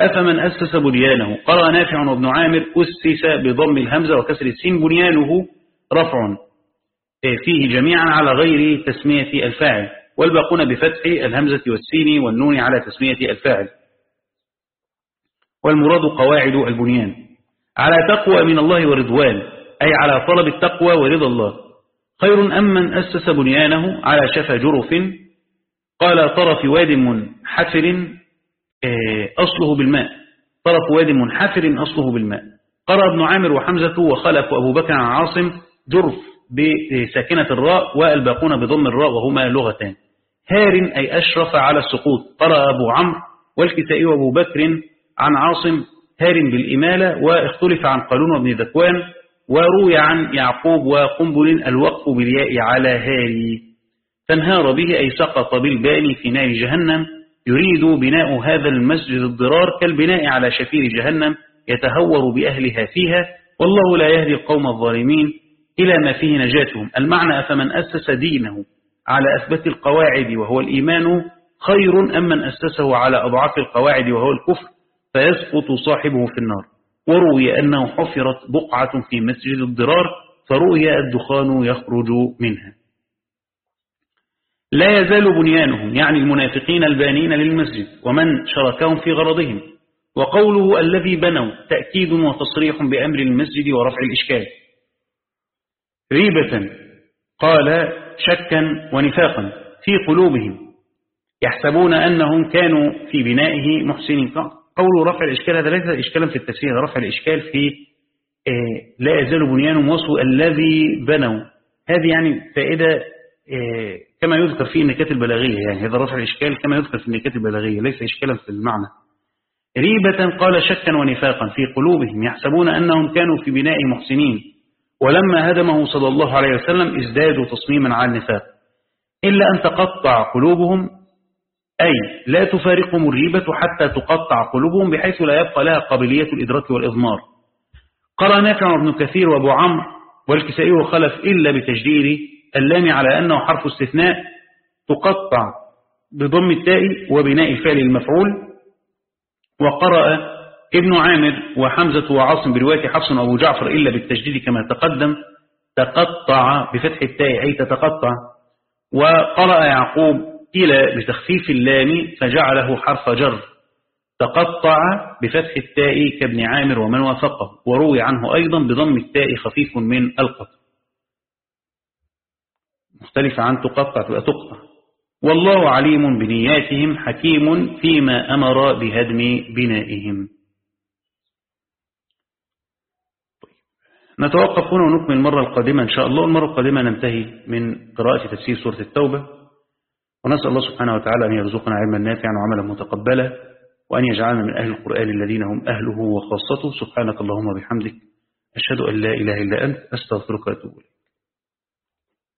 أفمن أسس بنيانه؟ قرأ نافع وابن عامر أسس بضم الهمزة وكسر السين بنيانه رفع. فيه جميعا على غير تسمية الفاعل والباقون بفتح الهمزة والسين والنون على تسمية الفاعل. والمراد قواعد البنيان. على تقوى من الله ورضوان أي على طلب التقوى ورضا الله. خير أم من أسس بنيانه على شفا جرف؟ قال طرف واد منحفر أصله بالماء. طرف واد منحفر أصله بالماء. قرأ ابن عامر وحمزة وخلف وأبو بكر عن عاصم جرف بساكنة الراء والباقون بضم الراء وهما لغتان. هار أي أشرف على السقوط. قرأ أبو عمرو والكسائي وأبو بكر عن عاصم هار بالإمالة واختلف عن قالون وابن ذكوان. وروي عن يعقوب وقنبل الوقف بالياء على هاري. فانهار به أي سقط بالباني في نار جهنم يريد بناء هذا المسجد الضرار كالبناء على شفير جهنم يتهور بأهلها فيها والله لا يهدي القوم الظالمين إلى ما فيه نجاتهم. المعنى أفمن أسس دينه على أثبت القواعد وهو الإيمان خير أم من أسسه على أضعاف القواعد وهو الكفر فيسقط صاحبه في النار. وروي أنه حفرت بقعة في مسجد الضرار فرؤي الدخان يخرج منها. لا يزال بنيانهم يعني المنافقين البانين للمسجد ومن شركهم في غرضهم. وقوله الذي بنوا تأكيد وتصريح بأمر المسجد ورفع الإشكال. ريبة قال شكا ونفاقا في قلوبهم يحسبون أنهم كانوا في بنائه محسنين. قول رفع الإشكال هذا ليس إشكالا في التفسير رفع الإشكال في آه، لا يزال بنيانهم وصف الذي بنوا. هذه يعني فائدة آه، كما يذكر في النكات البلاغية يعني هذا رفع الإشكال كما يذكر في النكات البلاغية ليس إشكالا في المعنى. ريبة قال شكا ونفاقا في قلوبهم يحسبون أنهم كانوا في بناء محسنين ولما هدمه صلى الله عليه وسلم ازدادوا تصميما على النفاق إلا أن تقطع قلوبهم أي لا تفارقهم الريبة حتى تقطع قلوبهم بحيث لا يبقى لها قابلية الإدراك والإضمار. قرأ نافع وابن كثير وأبو عمرو والكسائي وخلف إلا بتجديد اللام على أنه حرف استثناء تقطع بضم التاء وبناء الفعل المفعول. وقرأ ابن عامر وحمزة وعاصم برواية حفص وأبو جعفر إلا بالتجديد كما تقدم. تقطع بفتح التاء أي تتقطع. وقرأ يعقوب إلى بتخفيف اللام فجعله حرف جر. تقطع بفتح التاء كابن عامر ومن وافقه وروي عنه أيضا بضم التاء خفيف من القطع. مختلفة عن تقطع تبقى تقطع. والله عليم بنياتهم حكيم فيما أمر بهدم بنائهم. نتوقف هنا ونكمل المرة القادمة إن شاء الله. المرة القادمة ننتهي من قراءة تفسير سورة التوبة. ونسأل الله سبحانه وتعالى أن يرزقنا علما نافعا وعملا متقبلا وأن يجعلنا من أهل القرآن الذين هم أهله وخاصته. سبحانك اللهم وبحمدك أشهد أن لا إله إلا أنت أستغفرك وأتوب إليك.